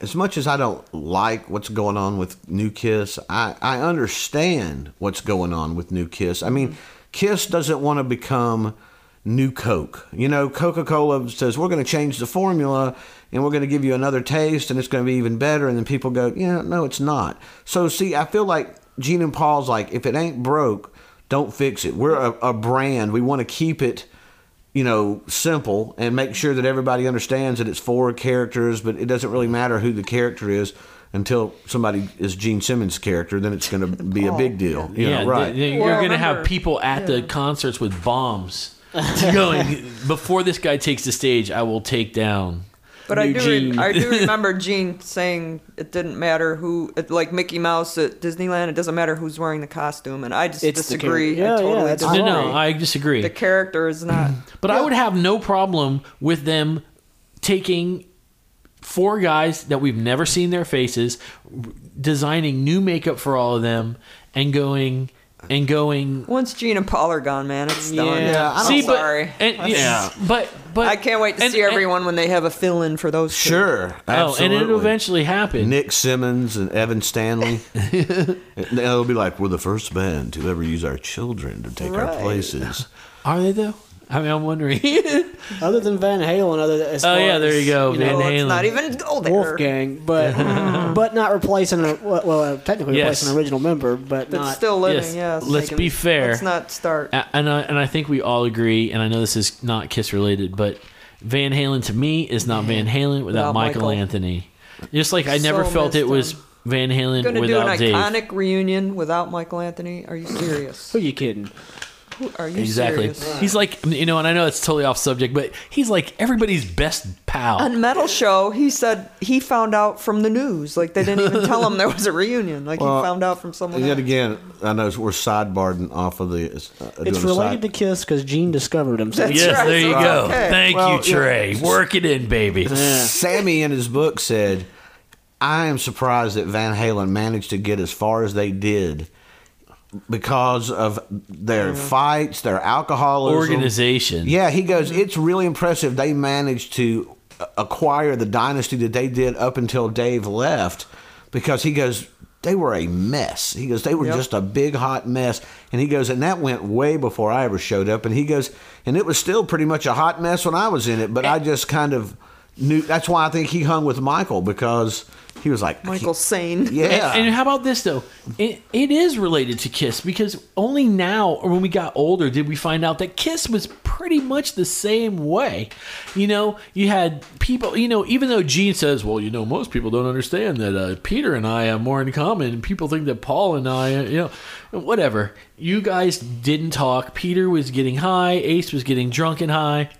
as much as I don't like what's going on with New Kiss, I, I understand what's going on with New Kiss. I mean, Kiss doesn't want to become New Coke. You know, Coca Cola says, we're going to change the formula and we're going to give you another taste and it's going to be even better. And then people go, yeah, no, it's not. So, see, I feel like Gene and Paul's like, if it ain't broke, don't fix it. We're a, a brand. We want to keep it you know, simple and make sure that everybody understands that it's four characters, but it doesn't really matter who the character is until somebody is Gene Simmons' character. Then it's going to be a oh, big deal. You yeah, know, right? th- you're going to have people at the concerts with bombs going before this guy takes the stage. I will take down. But I do, Gene. re- I do remember Gene saying it didn't matter who, it, like Mickey Mouse at Disneyland. It doesn't matter who's wearing the costume, and I just It's the disagree. character. Yeah, I yeah, totally that's No, disagree. no, I disagree. the character is not. But I would have no problem with them taking four guys that we've never seen their faces, designing new makeup for all of them, and going and going. Once Gene and Paul are gone, man, it's done. Yeah, yeah I'm See, but sorry. and, yeah, but but I can't wait to and- see and- everyone when they have a fill in for those. two. Sure, Oh, and it'll eventually happen. Nick Simmons and Evan Stanley. They'll be like, we're the first band to ever use our children to take our places. Are they though? I mean, I'm wondering. Other than Van Halen, other than, as Oh, far yeah, there you go, Van know, Halen. Let's not even go there. Wolfgang, but but not replacing a well, well uh, technically Yes. replacing an original member, but But not still living, yes. yes. Let's They be fair. Let's not start. And I, and I think we all agree, and I know this is not Kiss related, but Van Halen to me is not Van Halen without, Without Michael, Michael. Anthony. Just like I So never felt it missed was. Van Halen Going to do without an Dave. iconic reunion without Michael Anthony? Are you serious? who are you kidding? Who- Are you Exactly. serious? He's like, you know, and I know it's totally off subject, but he's like everybody's best pal. On Metal Show, he said he found out from the news. Like they didn't even tell him there was a reunion. Like Well, he found out from someone. Yet else. again, I know we're sidebarding off of the. Uh, It's related to Kiss because Gene discovered him. That's yes, right. there you go. Okay. Thank Well, you, Trey. yeah. Work it in, baby. Sammy in his book said, "I am surprised that Van Halen managed to get as far as they did." Because of their fights, their alcoholism, Organization. Yeah, he goes. It's really impressive. They managed to uh, acquire the dynasty that they did up until Dave left, because he goes. They were a mess. He goes. They were Yep. just a big hot mess. And he goes. And that went way before I ever showed up. And he goes. And it was still pretty much a hot mess when I was in it. But I just kind of knew. That's why I think he hung with Michael because he was like Michael Sane. Yeah. And, and how about this though? It, it is related to Kiss because only now, or when we got older, did we find out that Kiss was pretty much the same way. You know, you had people. You know, even though Gene says, "Well, you know, most people don't understand that uh, Peter and I have more in common," people think that Paul and I, uh, you know, whatever. You guys didn't talk. Peter was getting high. Ace was getting drunk and high.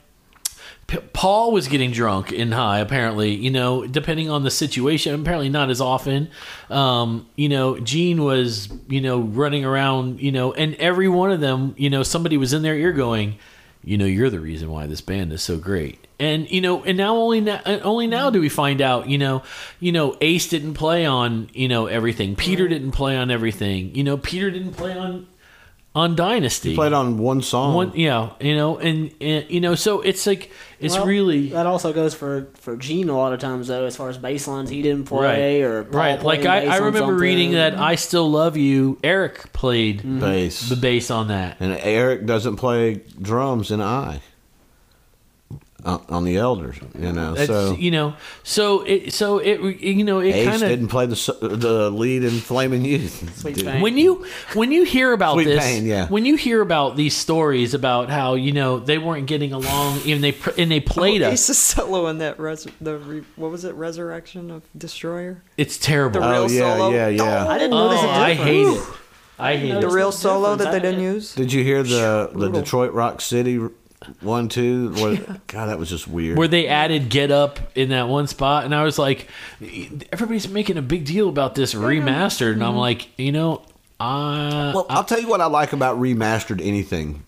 P- Paul was getting drunk and high, apparently, you know, depending on the situation. Apparently, not as often. Um, you know, Gene was, you know, running around, you know, and every one of them, you know, somebody was in their ear going, you know, you're the reason why this band is so great. And you know, and now only now, only now do we find out, you know, you know, Ace didn't play on, you know, everything. Peter didn't play on everything. You know, Peter didn't play on on Dynasty. He played on one song. One, yeah, you know, and, and you know, so it's like it's Well, really that also goes for for Gene a lot of times though. As far as bass lines, he didn't play or Paul right. Like I, I remember reading that "I Still Love You." Eric played mm-hmm. bass. the bass on that. And Eric doesn't play drums in I. Uh, on the Elders, you know. That's, so you know, so it, so it, you know, it kind of didn't play the the lead in Flaming Youth. Sweet Dude. Pain. when you when you hear about Sweet this, Pain, yeah. when you hear about these stories about how you know they weren't getting along, and they pr- and they played us, Ace's solo in that res- the re- what was it? Resurrection of Destroyer. it's terrible. The Oh real yeah, solo. yeah, yeah. I didn't oh, know there's a I difference. hate it. I hate. The real solo that they didn't use. Did you hear the the Detroit Rock City one too? Where, God, that was just weird. where they added "Get Up" in that one spot, and I was like, everybody's making a big deal about this remastered, and I'm mm-hmm. like, you know, I Well, I'll tell you what I like about remastered anything.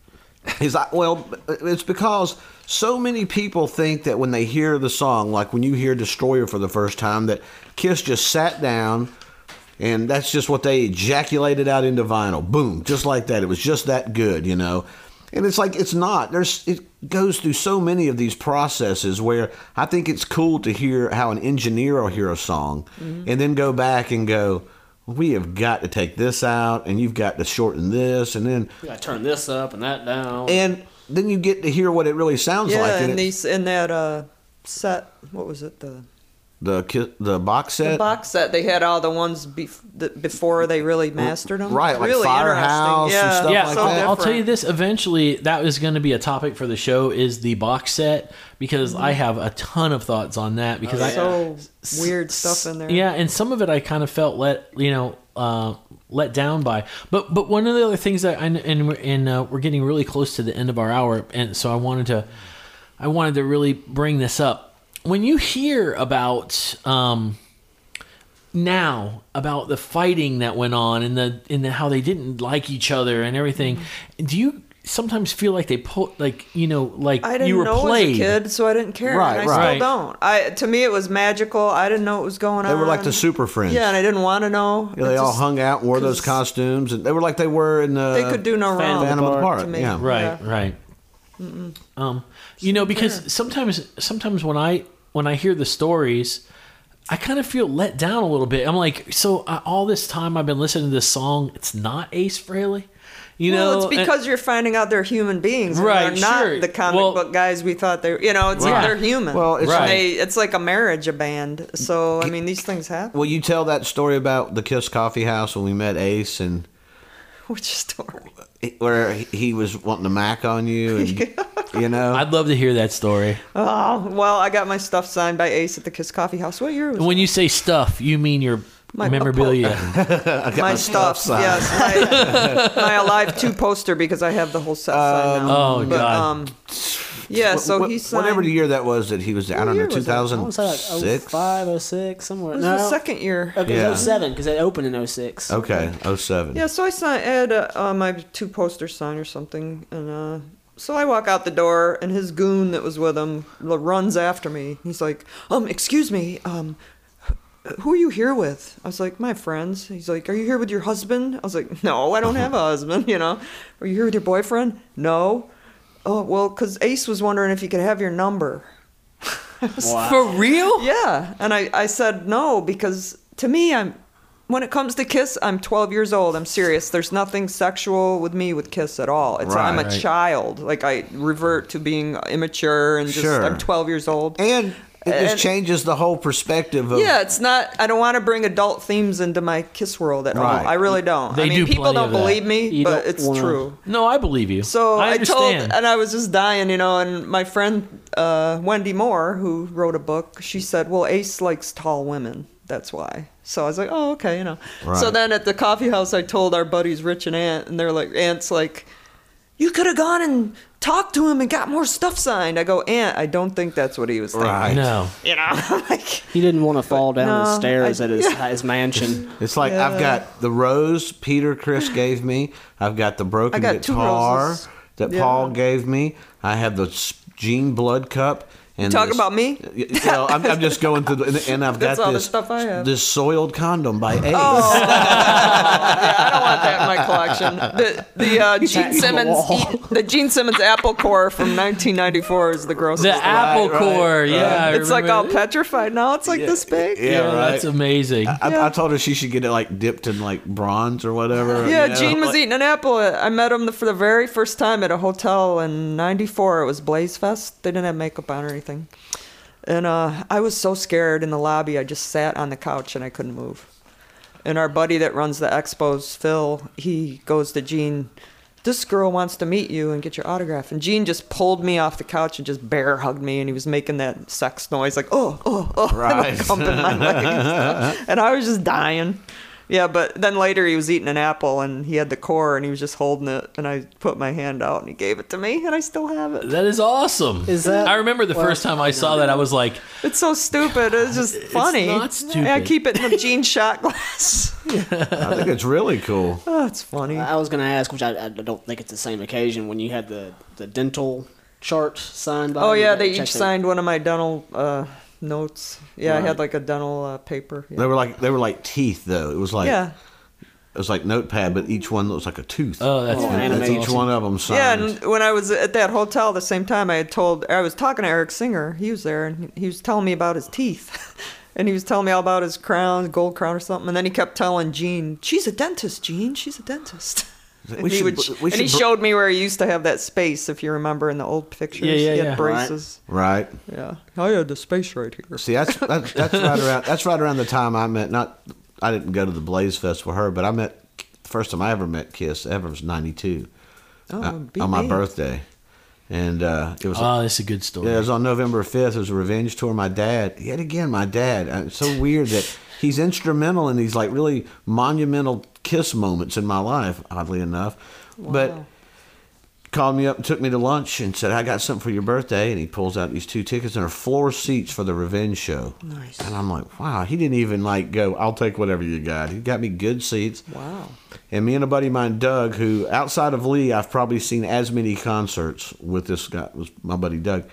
Is I, well, it's because so many people think that when they hear the song, like when you hear Destroyer for the first time, that Kiss just sat down and that's just what they ejaculated out into vinyl. Boom, just like that. It was just that good, you know. And it's like it's not. There's it goes through so many of these processes where I think it's cool to hear how an engineer will hear a song and then go back and go, we have got to take this out and you've got to shorten this and then You gotta turn this up and that down. and then you get to hear what it really sounds Yeah, like. and it- these in that uh, set. What was it? The, the ki- the box set. the set, box set. They had all the ones bef- the, before they really mastered them. right, like really Firehouse and interesting. Yeah, stuff yeah, like so that. I'll, I'll tell you this. Eventually, that is going to be a topic for the show. Is the box set because I have a ton of thoughts on that because I so weird stuff in there. Yeah, and some of it I kind of felt let you know uh, let down by. But but one of the other things that I, and we're- and uh, we're getting really close to the end of our hour, and so I wanted to I wanted to really bring this up. When you hear about um, now about the fighting that went on and the and the, how they didn't like each other and everything, do you? Sometimes feel like they put like you know like I didn't you were know played. as a kid, so I didn't care. Right, and I right. still don't. I to me it was magical. I didn't know what was going on. They were like the Super Friends. Yeah, and I didn't want to know. Yeah, they It all hung out and wore those costumes, and they were like they were in the. They could do no wrong. Phantom of the Park. to me. Yeah. right Yeah. right um you know because sometimes sometimes when i when i hear the stories i kind of feel let down a little bit i'm like so uh, all this time i've been listening to this song it's not ace frehley You know, it's because you're finding out they're human beings. Right, They're not sure. the comic Well- book guys we thought they were. You know, it's Right. like they're human. Well, it's Right. They, it's like a marriage, a band. So, I mean, these things happen. Well, you tell that story about the Kiss Coffee House when we met Ace and Which story? Where he was wanting to mac on you and you know? I'd love to hear that story. Oh, well, I got my stuff signed by Ace at the Kiss Coffee House. What year was When you say stuff, you mean your My- memorabilia. it? my stuff? signed. Yes, my, my Alive 2 poster because I have the whole set signed now. oh, but, God. Um, yeah, so Wh- he signed. whatever the year that was that he was. I don't know, year two was that? I thousand want to say like six. 05, 06, somewhere. It was no, the second year. Okay, Yeah. it was 07 because it opened in 06. Okay, 07. Yeah, so I signed, I had uh, uh, my two posters signed or something, and uh, so I walk out the door, and his goon that was with him runs after me. He's like, "Um, excuse me, um, who are you here with?" I was like, "My friends." He's like, "Are you here with your husband?" I was like, "No, I don't have a husband." You know, "Are you here with your boyfriend?" No. Oh well, because Ace was wondering if you could have your number. Wow. For real? Yeah, and I, I said no because to me I'm when it comes to Kiss I'm 12 years old. I'm serious. There's nothing sexual with me with Kiss at all. It's I'm a Right. child. Like I revert to being immature and just Sure. I'm 12 years old. And it just And- changes the whole perspective of. yeah, it's not. I don't want to bring adult themes into my Kiss world at Right. all. I really don't. They I mean, do people don't believe me, You but it's wanna- true. No, I believe you. So I I, told, and I was just dying, you know. And my friend uh, Wendy Moore, who wrote a book, she said, "Well, Ace likes tall women. That's why." So I was like, "Oh, okay, you know." So then at the coffee house, I told our buddies Rich and Ant, and they're like, "Ant's like, you could have gone and talked to him and got more stuff signed." I go, Aunt, I don't think that's what he was thinking." Right. no. You know, like, He didn't want to fall down the stairs I- at his, yeah. his mansion. It's like I've got the rose Peter Criss gave me. I've got the broken got guitar that Yeah. Paul gave me. I have the s- Gene blood cup. And talk this- about me? Y- You know, I'm, I'm just going through, the, and- and I've got all the this stuff I have. this soiled condom by Ace. yeah, I don't want that in my collection. The the uh, Gene Simmons wall. the Gene Simmons Apple Core from 1994 is the grossest. The one. apple right, core, yeah. I It's like all petrified now. It's like this big. Yeah, Yeah, right. that's amazing. I, I told her she should get it like dipped in like bronze or whatever. Yeah, you know, Gene was like- eating an apple. I met him for the very first time at a hotel in '94. It was Blaze Fest. They didn't have makeup on or anything, and uh, I was so scared in the lobby. I just sat on the couch and I couldn't move. And our buddy that runs the expos, Phil, he goes to Gene. This girl wants to meet you and get your autograph. And Gene just pulled me off the couch and just bear hugged me, and he was making that sex noise like, oh, oh, oh, Right. and my legs. and I was just dying. Yeah, but then later he was eating an apple and he had the core and he was just holding it, and I put my hand out and he gave it to me, and I still have it. that is awesome. Is that- I remember the well, first time I saw that, I was like, It's so stupid. It's just funny. not stupid. I keep it in a Gene shot glass. I think it's really cool. oh, it's funny. I was going to ask, which I, I don't think it's the same occasion, when you had the, the dental chart signed by Oh yeah, they each that- signed one of my dental uh, notes. Yeah, I had like a dental uh, paper. They were like they were like teeth though. It was like yeah. it was like notepad, but each one looks like a tooth. oh, that's, Oh, that's That's each awesome. one of them signed. Yeah, and when I was at that hotel at the same time, I had told I was talking to Eric Singer. He was there, and he was telling me about his teeth, and he was telling me all about his crown, gold crown or something. And then he kept telling Gene, "She's a dentist, Gene. She's a dentist." And We he, should- would, we and he br- showed me where he used to have that space, if you remember in the old pictures. Yeah, yeah, he had yeah. braces. right. Yeah, I had the space right here. See, that's that's, that's right around that's right around the time I met. Not I didn't go to the Blaze Fest with her, but I met the first time I ever met Kiss ever was '92 Oh, beat on my birthday, and uh, it was Oh, that's a good story. Yeah, it was on November 5th. It was a revenge tour. My dad, yet again, my dad. uh, It's so weird that he's instrumental in these like really monumental kiss moments in my life, oddly enough. But called me up and took me to lunch and said, I got something for your birthday. And he pulls out these two tickets and are floor seats for the revenge show. Nice. And I'm like, wow, he didn't even like go, I'll take whatever you got. He got me good seats. Wow. And me and a buddy of mine, Doug, who outside of Lee, I've probably seen as many concerts with this guy, was my buddy Doug.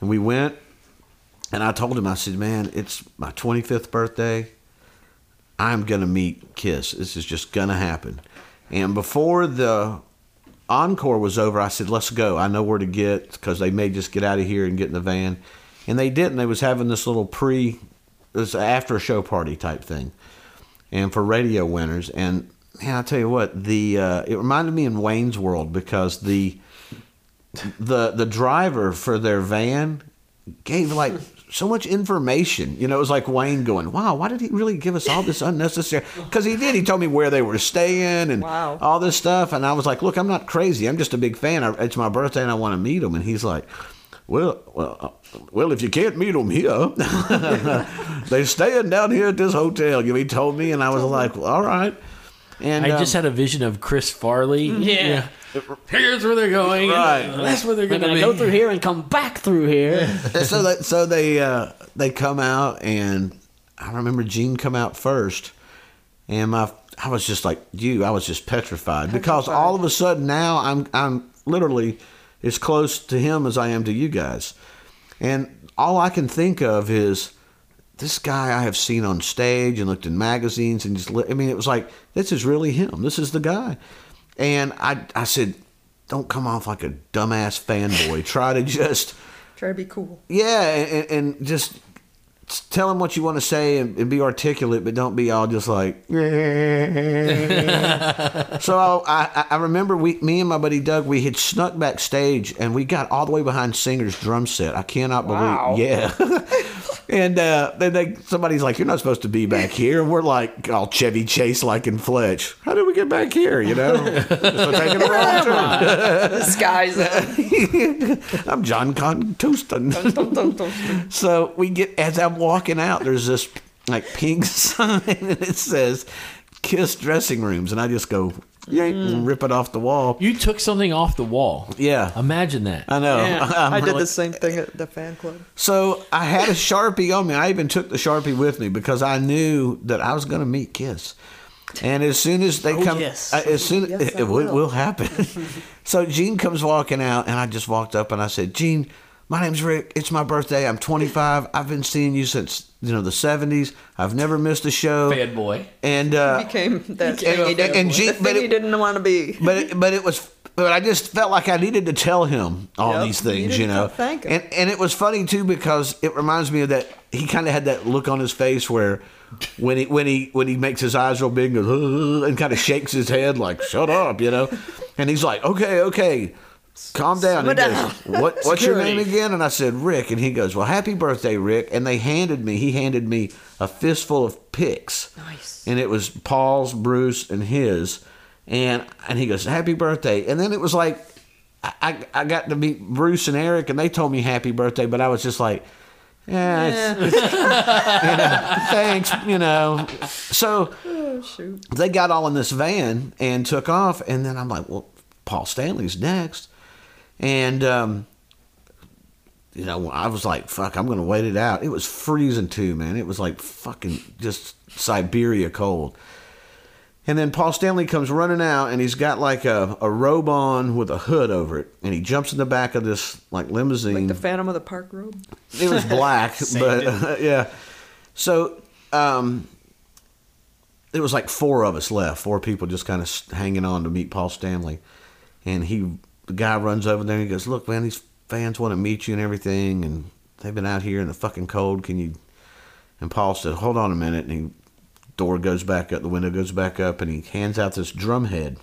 And we went, and I told him, I said, man, it's my 25th birthday. I'm going to meet Kiss. This is just going to happen. And before the encore was over, I said, let's go. I know where to get because they may just get out of here and get in the van. And they didn't. They was having this little pre, this after show party type thing and for radio winners. And man, I tell you what, the uh, it reminded me in Wayne's World because the the the driver for their van gave like so much information. You know, it was like Wayne going, "Wow, why did he really give us all this unnecessary?" Because he did. He told me where they were staying and Wow. all this stuff, and I was like, "Look, I'm not crazy. I'm just a big fan. I, it's my birthday, and I want to meet him." And he's like. Well, well, uh, well. If you can't meet them here, they're staying down here at this hotel. You know, he told me, and I was like, well, "All right." And I just um, had a vision of Chris Farley. Yeah. Here's where they're going. Right. and That's where they're They're going to be. go through here and come back through here. so they so they uh, they come out and I remember Gene come out first, and my I was just like you, I was just petrified, because all of a sudden now I'm I'm literally as close to him as I am to you guys, and all I can think of is this guy I have seen on stage and looked in magazines and just I mean it was like this is really him, this is the guy, and I I said. Don't come off like a dumbass fanboy. Try to just Try to be cool. yeah, and, and just tell him what you want to say and, and be articulate, but don't be all just like. so I, I, I remember we, me and my buddy Doug, we had snuck backstage and we got all the way behind Singer's drum set. I cannot Wow. believe, yeah. and uh, then they, somebody's like, "You're not supposed to be back here," and we're like, all Chevy Chase like in Fletch. How did we get back here? You know, Just taking a wrong turn. It. I'm John Con Toaston. So we get as I'm walking out, there's this like pink sign and it says "Kiss Dressing Rooms," and I just go yank and rip it off the wall. You took something off the wall. Yeah, Imagine that. I know. I'm I did really- the same thing at the fan club. So I had a sharpie on me. I even took the sharpie with me because I knew that I was going to meet Kiss. And as soon as they Oh, come, yes. uh, as soon Yes, it, it will, will. will happen. so Gene comes walking out, and I just walked up and I said, "Gene, my name's Rick. It's my birthday. I'm 25. I've been seeing you since you know the 70s. I've never missed a show." Fanboy. And uh, he Became that and- thing he didn't, and Gene- the but thing it- he didn't want to be. but it, but it was but I just felt like I needed to tell him all Yep, these things, needed you know. thank him. And and it was funny too because it reminds me of that he kind of had that look on his face where when he when he when he makes his eyes real big and goes and kind of shakes his head like shut up, you know. And he's like, "Okay, okay. Calm down." He goes, what, what's your name again? And I said, Rick. And he goes, Well, happy birthday, Rick. And they handed me, he handed me a fistful of picks Nice. and it was Paul's, Bruce, and his, and and he goes, "Happy birthday!" And then it was like, I I, I got to meet Bruce and Eric, and they told me happy birthday, but I was just like, yeah, it's, it's- you know, thanks, you know. So Oh, shoot. they got all in this van and took off, and then I'm like, well, Paul Stanley's next, and um, you know, I was like, fuck, I'm gonna wait it out. It was freezing too, man. It was like fucking just Siberia cold. And then Paul Stanley comes running out, and he's got like a, a robe on with a hood over it, and he jumps in the back of this like limousine. Like the Phantom of the Park robe. It was black, but yeah. So um, it was like four of us left, four people just kind of hanging on to meet Paul Stanley, and he the guy runs over there and he goes, "Look, man, these fans want to meet you and everything, and they've been out here in the fucking cold. Can you?" And Paul said, "Hold on a minute," and he door goes back up, the window goes back up, and he hands out this drum head,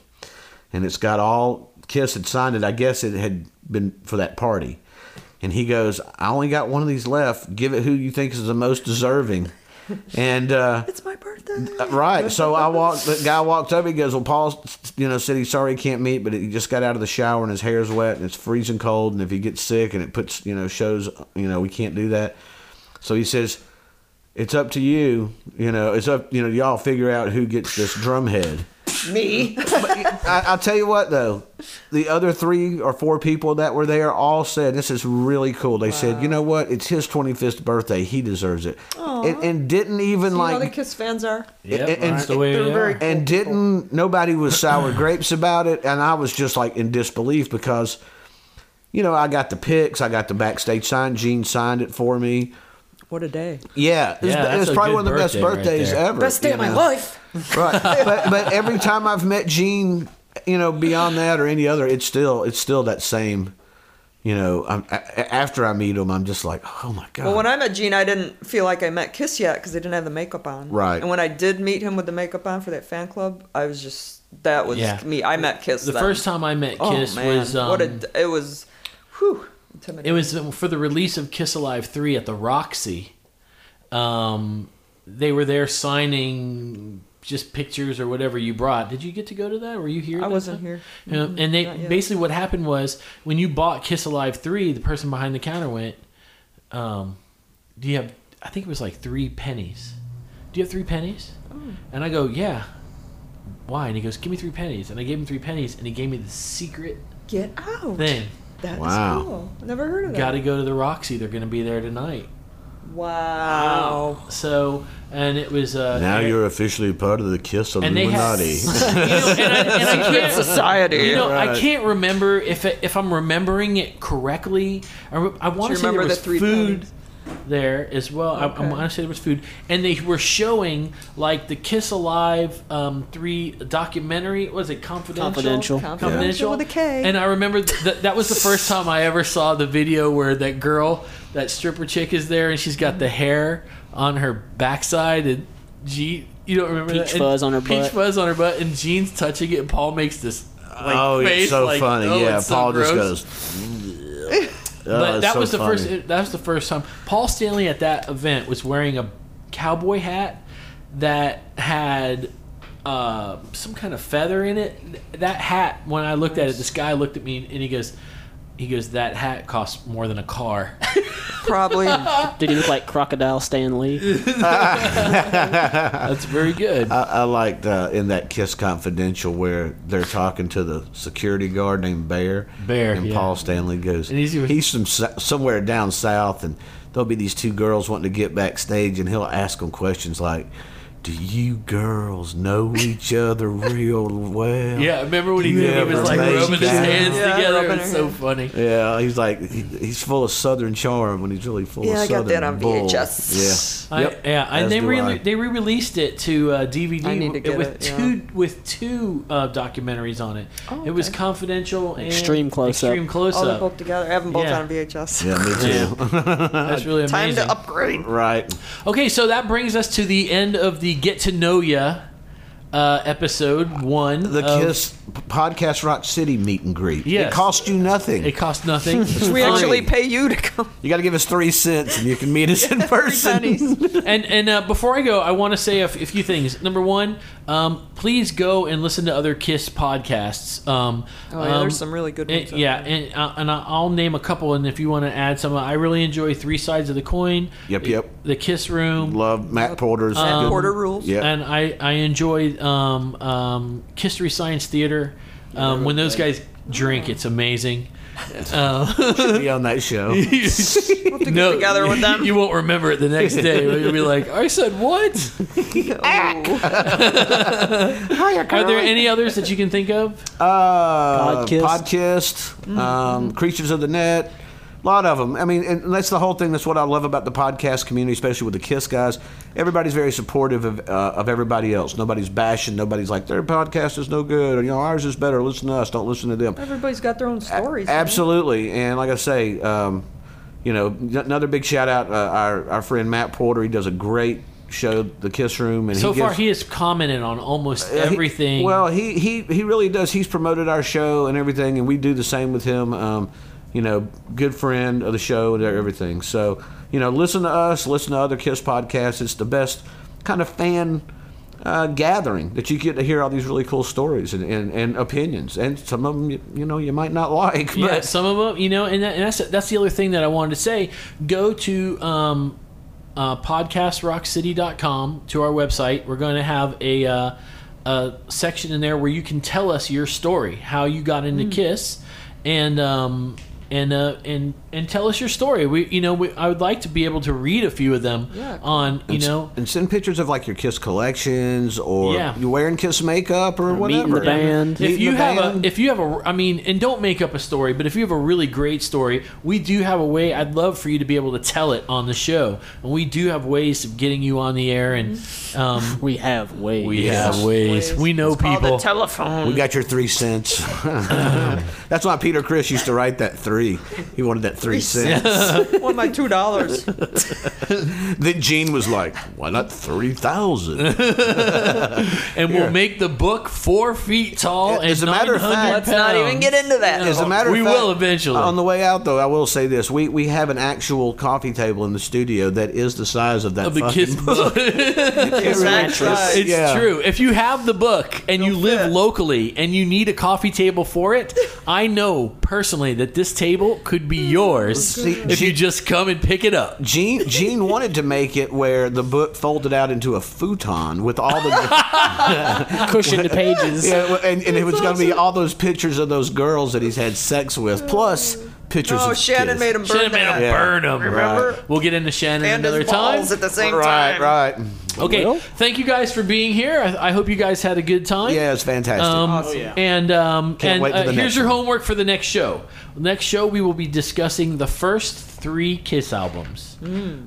and it's got all Kiss had signed it. I guess it had been for that party. And he goes, I only got one of these left. Give it who you think is the most deserving. And uh, It's my. Uh, right, so I walked. The guy walked up. He goes, "Well, Paul, you know, said he's sorry he can't meet, but he just got out of the shower and his hair's wet and it's freezing cold. And if he gets sick and it puts, you know, shows, you know, we can't do that. So he says, it's up to you. You know, it's up. You know, y'all figure out who gets this drum head. Me. I, I'll tell you what, though, the other three or four people that were there all said, "This is really cool." They said, "You know what? It's his 25th birthday. He deserves it," and, and didn't even See how the like Kiss fans are? Yep, and- that's the way They're very are. and didn't nobody was sour grapes about it and i was just like in disbelief because you know i got the pics i got the backstage sign gene signed it for me What a day. yeah it was, Yeah, it was that's a probably good one of the best birthday right birthdays there. ever Best day you of my life. right but but every time i've met gene you know beyond that or any other it's still it's still that same you know, I'm, a- after I meet him, I'm just like, oh my god. Well, when I met Gene, I didn't feel like I met Kiss yet because they didn't have the makeup on. Right. And when I did meet him with the makeup on for that fan club, I was just that was Yeah. me. I met Kiss. The then. first time I met oh, Kiss man. was um, what a it was. Whew. It was for the release of Kiss Alive 3 at the Roxy. Um, they were there signing just pictures or whatever you brought. Did you get to go to that? Were you here? I wasn't time? here. You know, and they basically what happened was when you bought Kiss Alive 3, the person behind the counter went, um, "Do you have I think it was like 3 pennies. Do you have 3 pennies?" Oh. And I go, "Yeah." Why? And he goes, "Give me 3 pennies." And I gave him 3 pennies and he gave me the secret Get out. thing. That's Wow. cool. Never heard of that. Got to go to the Roxy. They're going to be there tonight. Wow. So, and it was uh, now you're officially part of the Kiss and they had, Illuminati. you know, and I, and I can't, Society. you know, I can't remember if it, if I'm remembering it correctly. I, I want to say there was the three food pennies? there as well. I, I Okay. want to say there was food, and they were showing like the Kiss Alive um, three documentary. Was it confidential? Confidential. Confidential with a K. And I remember that that was the first time I ever saw the video where that girl, that stripper chick, is there, and she's got the hair on her backside, and Gene, you don't remember Peach that? And fuzz on her butt. Peach butt. fuzz on her butt, and Gene's touching it, and Paul makes this. Like, oh, face, it's so like, funny. oh, yeah, it's so Paul gross. just goes. Oh, But that so was the funny. first. That was the first time. Paul Stanley at that event was wearing a cowboy hat that had uh, some kind of feather in it. That hat, when I looked at it, this guy looked at me and he goes, "He goes, that hat costs more than a car." Probably. Did he look like Crocodile Stanley? That's very good. I, I liked uh, in that Kiss Confidential where they're talking to the security guard named Bear. Bear, and yeah. Paul Stanley goes. And he's- He's, from s- somewhere down south, and there'll be these two girls wanting to get backstage, and he'll ask them questions like, "Do you girls know each other real well?" yeah, remember when he He was like rubbing his hands Yeah, together. rubbing It was so funny. Yeah, he's like he, he's full of Southern charm when he's really full Yeah, of I got that on bull. VHS. Yeah, I, Yep. yeah, and As they do re- I. they re-released it to uh, DVD I need to get with it, two with two uh, documentaries on it. Oh, It was confidential and Extreme Close-Up. Extreme close All they're up. both together. I have them both Yeah. on VHS. Yeah, me too. That's really amazing. Time to upgrade. right. Okay, so that brings us to the end of the Get to Know Ya uh, episode one. The of- Kiss Podcast Rock City meet and greet. Yes. It cost you nothing. It cost nothing. We actually pay you to come. You got to give us three cents, and you can meet us in person. and and uh, before I go, I want to say a, f- a few things. Number one, um, please go and listen to other Kiss podcasts. Um, Oh, yeah, um, there's some really good ones. out yeah, there. and uh, and I'll name a couple, and if you want to add some, I really enjoy Three Sides of the Coin. Yep, yep. The Kiss Room. Love Matt Porter's. Matt good- Porter rules. Yeah. And I, I enjoy um, um, History Science Theater. Um, when those guys drink, it's amazing. Uh, be on that show. We'll have to get together with them. You won't remember it the next day. You'll be like, I said what? Are there any others that you can think of? Uh, Podkist. Podkist, um, Creatures of the Net. A lot of them. I mean, and that's the whole thing. That's what I love about the podcast community, especially with the Kiss guys. Everybody's very supportive of, uh, of everybody else. Nobody's bashing. Nobody's like their podcast is no good. Or, you know, ours is better. Listen to us. Don't listen to them. Everybody's got their own stories. man. Absolutely, and like I say, um, you know, another big shout out uh, our our friend Matt Porter. He does a great show, The Kiss Room, and So he far, gives, he has commented on almost Yeah, he- everything. well, he, he he really does. He's promoted our show and everything, and we do the same with him. Um, you know, good friend of the show and everything. So, you know, listen to us, listen to other Kiss podcasts. It's the best kind of fan uh, gathering that you get to hear all these really cool stories and, and, and opinions, and some of them, you, you know, you might not like. Yeah, but some of them, you know, and, that, and that's that's the other thing that I wanted to say. Go to um, uh, podcastrockcity.com to our website. We're going to have a, uh, a section in there where you can tell us your story, how you got into Mm. Kiss, and um, and uh, and and tell us your story. We, you know, we, I would like to be able to read a few of them Yeah, on, you know. and send pictures of like your Kiss collections, or Yeah. you wearing Kiss makeup, or meeting whatever. the band. If Meeting you the have band. a, if you have a, I mean, and don't make up a story, but if you have a really great story, we do have a way. I'd love for you to be able to tell it on the show, and we do have ways of getting you on the air, and um, We have ways. we have ways. We know It's people. the telephone. We got your three cents. That's why Peter Criss used to write that three. Three. He wanted that three cents. One my two dollars. then Gene was like, "Why not three thousand? and we'll make the book four feet tall Yeah, and as a matter of 900 fact- Let's not even pounds. get into that. As a matter we of fact, will eventually. On the way out, though, I will say this: we we have an actual coffee table in the studio that is the size of that of the fucking kiss book. book. Exact size. It's Yeah. true. If you have the book and you live fit. locally and you need a coffee table for it, I know personally that this table could be yours See, if you just come and pick it up. Gene Gene wanted to make it where the book folded out into a futon with all the cushioned pages. yeah, and, and it was going to be all those pictures of those girls that he's had sex with, plus pictures. Oh, of Shannon kids. made him burn Should have made that. him burn them. Remember? We'll get into Shannon And another his time. at the same Right, time. right. Okay, Well. thank you guys for being here. I, I hope you guys had a good time. Yeah, it's fantastic. Um, Awesome. yeah. And um, Can't and wait for uh, the here's your one. homework for the next show. Next show we will be discussing the first three Kiss albums.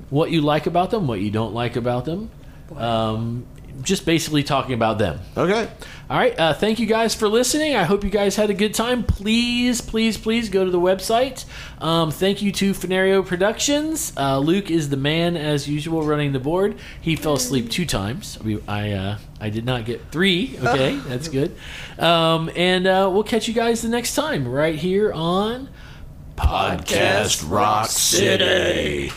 What you like about them, what you don't like about them. Um, just basically talking about them. okay. All right. Uh, thank you guys for listening. I hope you guys had a good time. Please, please, please go to the website. Um, thank you to Fenario Productions. Uh, Luke is the man as usual running the board. He fell asleep two times. We, I uh, I did not get three. Okay, that's good. Um, and uh, we'll catch you guys the next time right here on Podcast Rock City.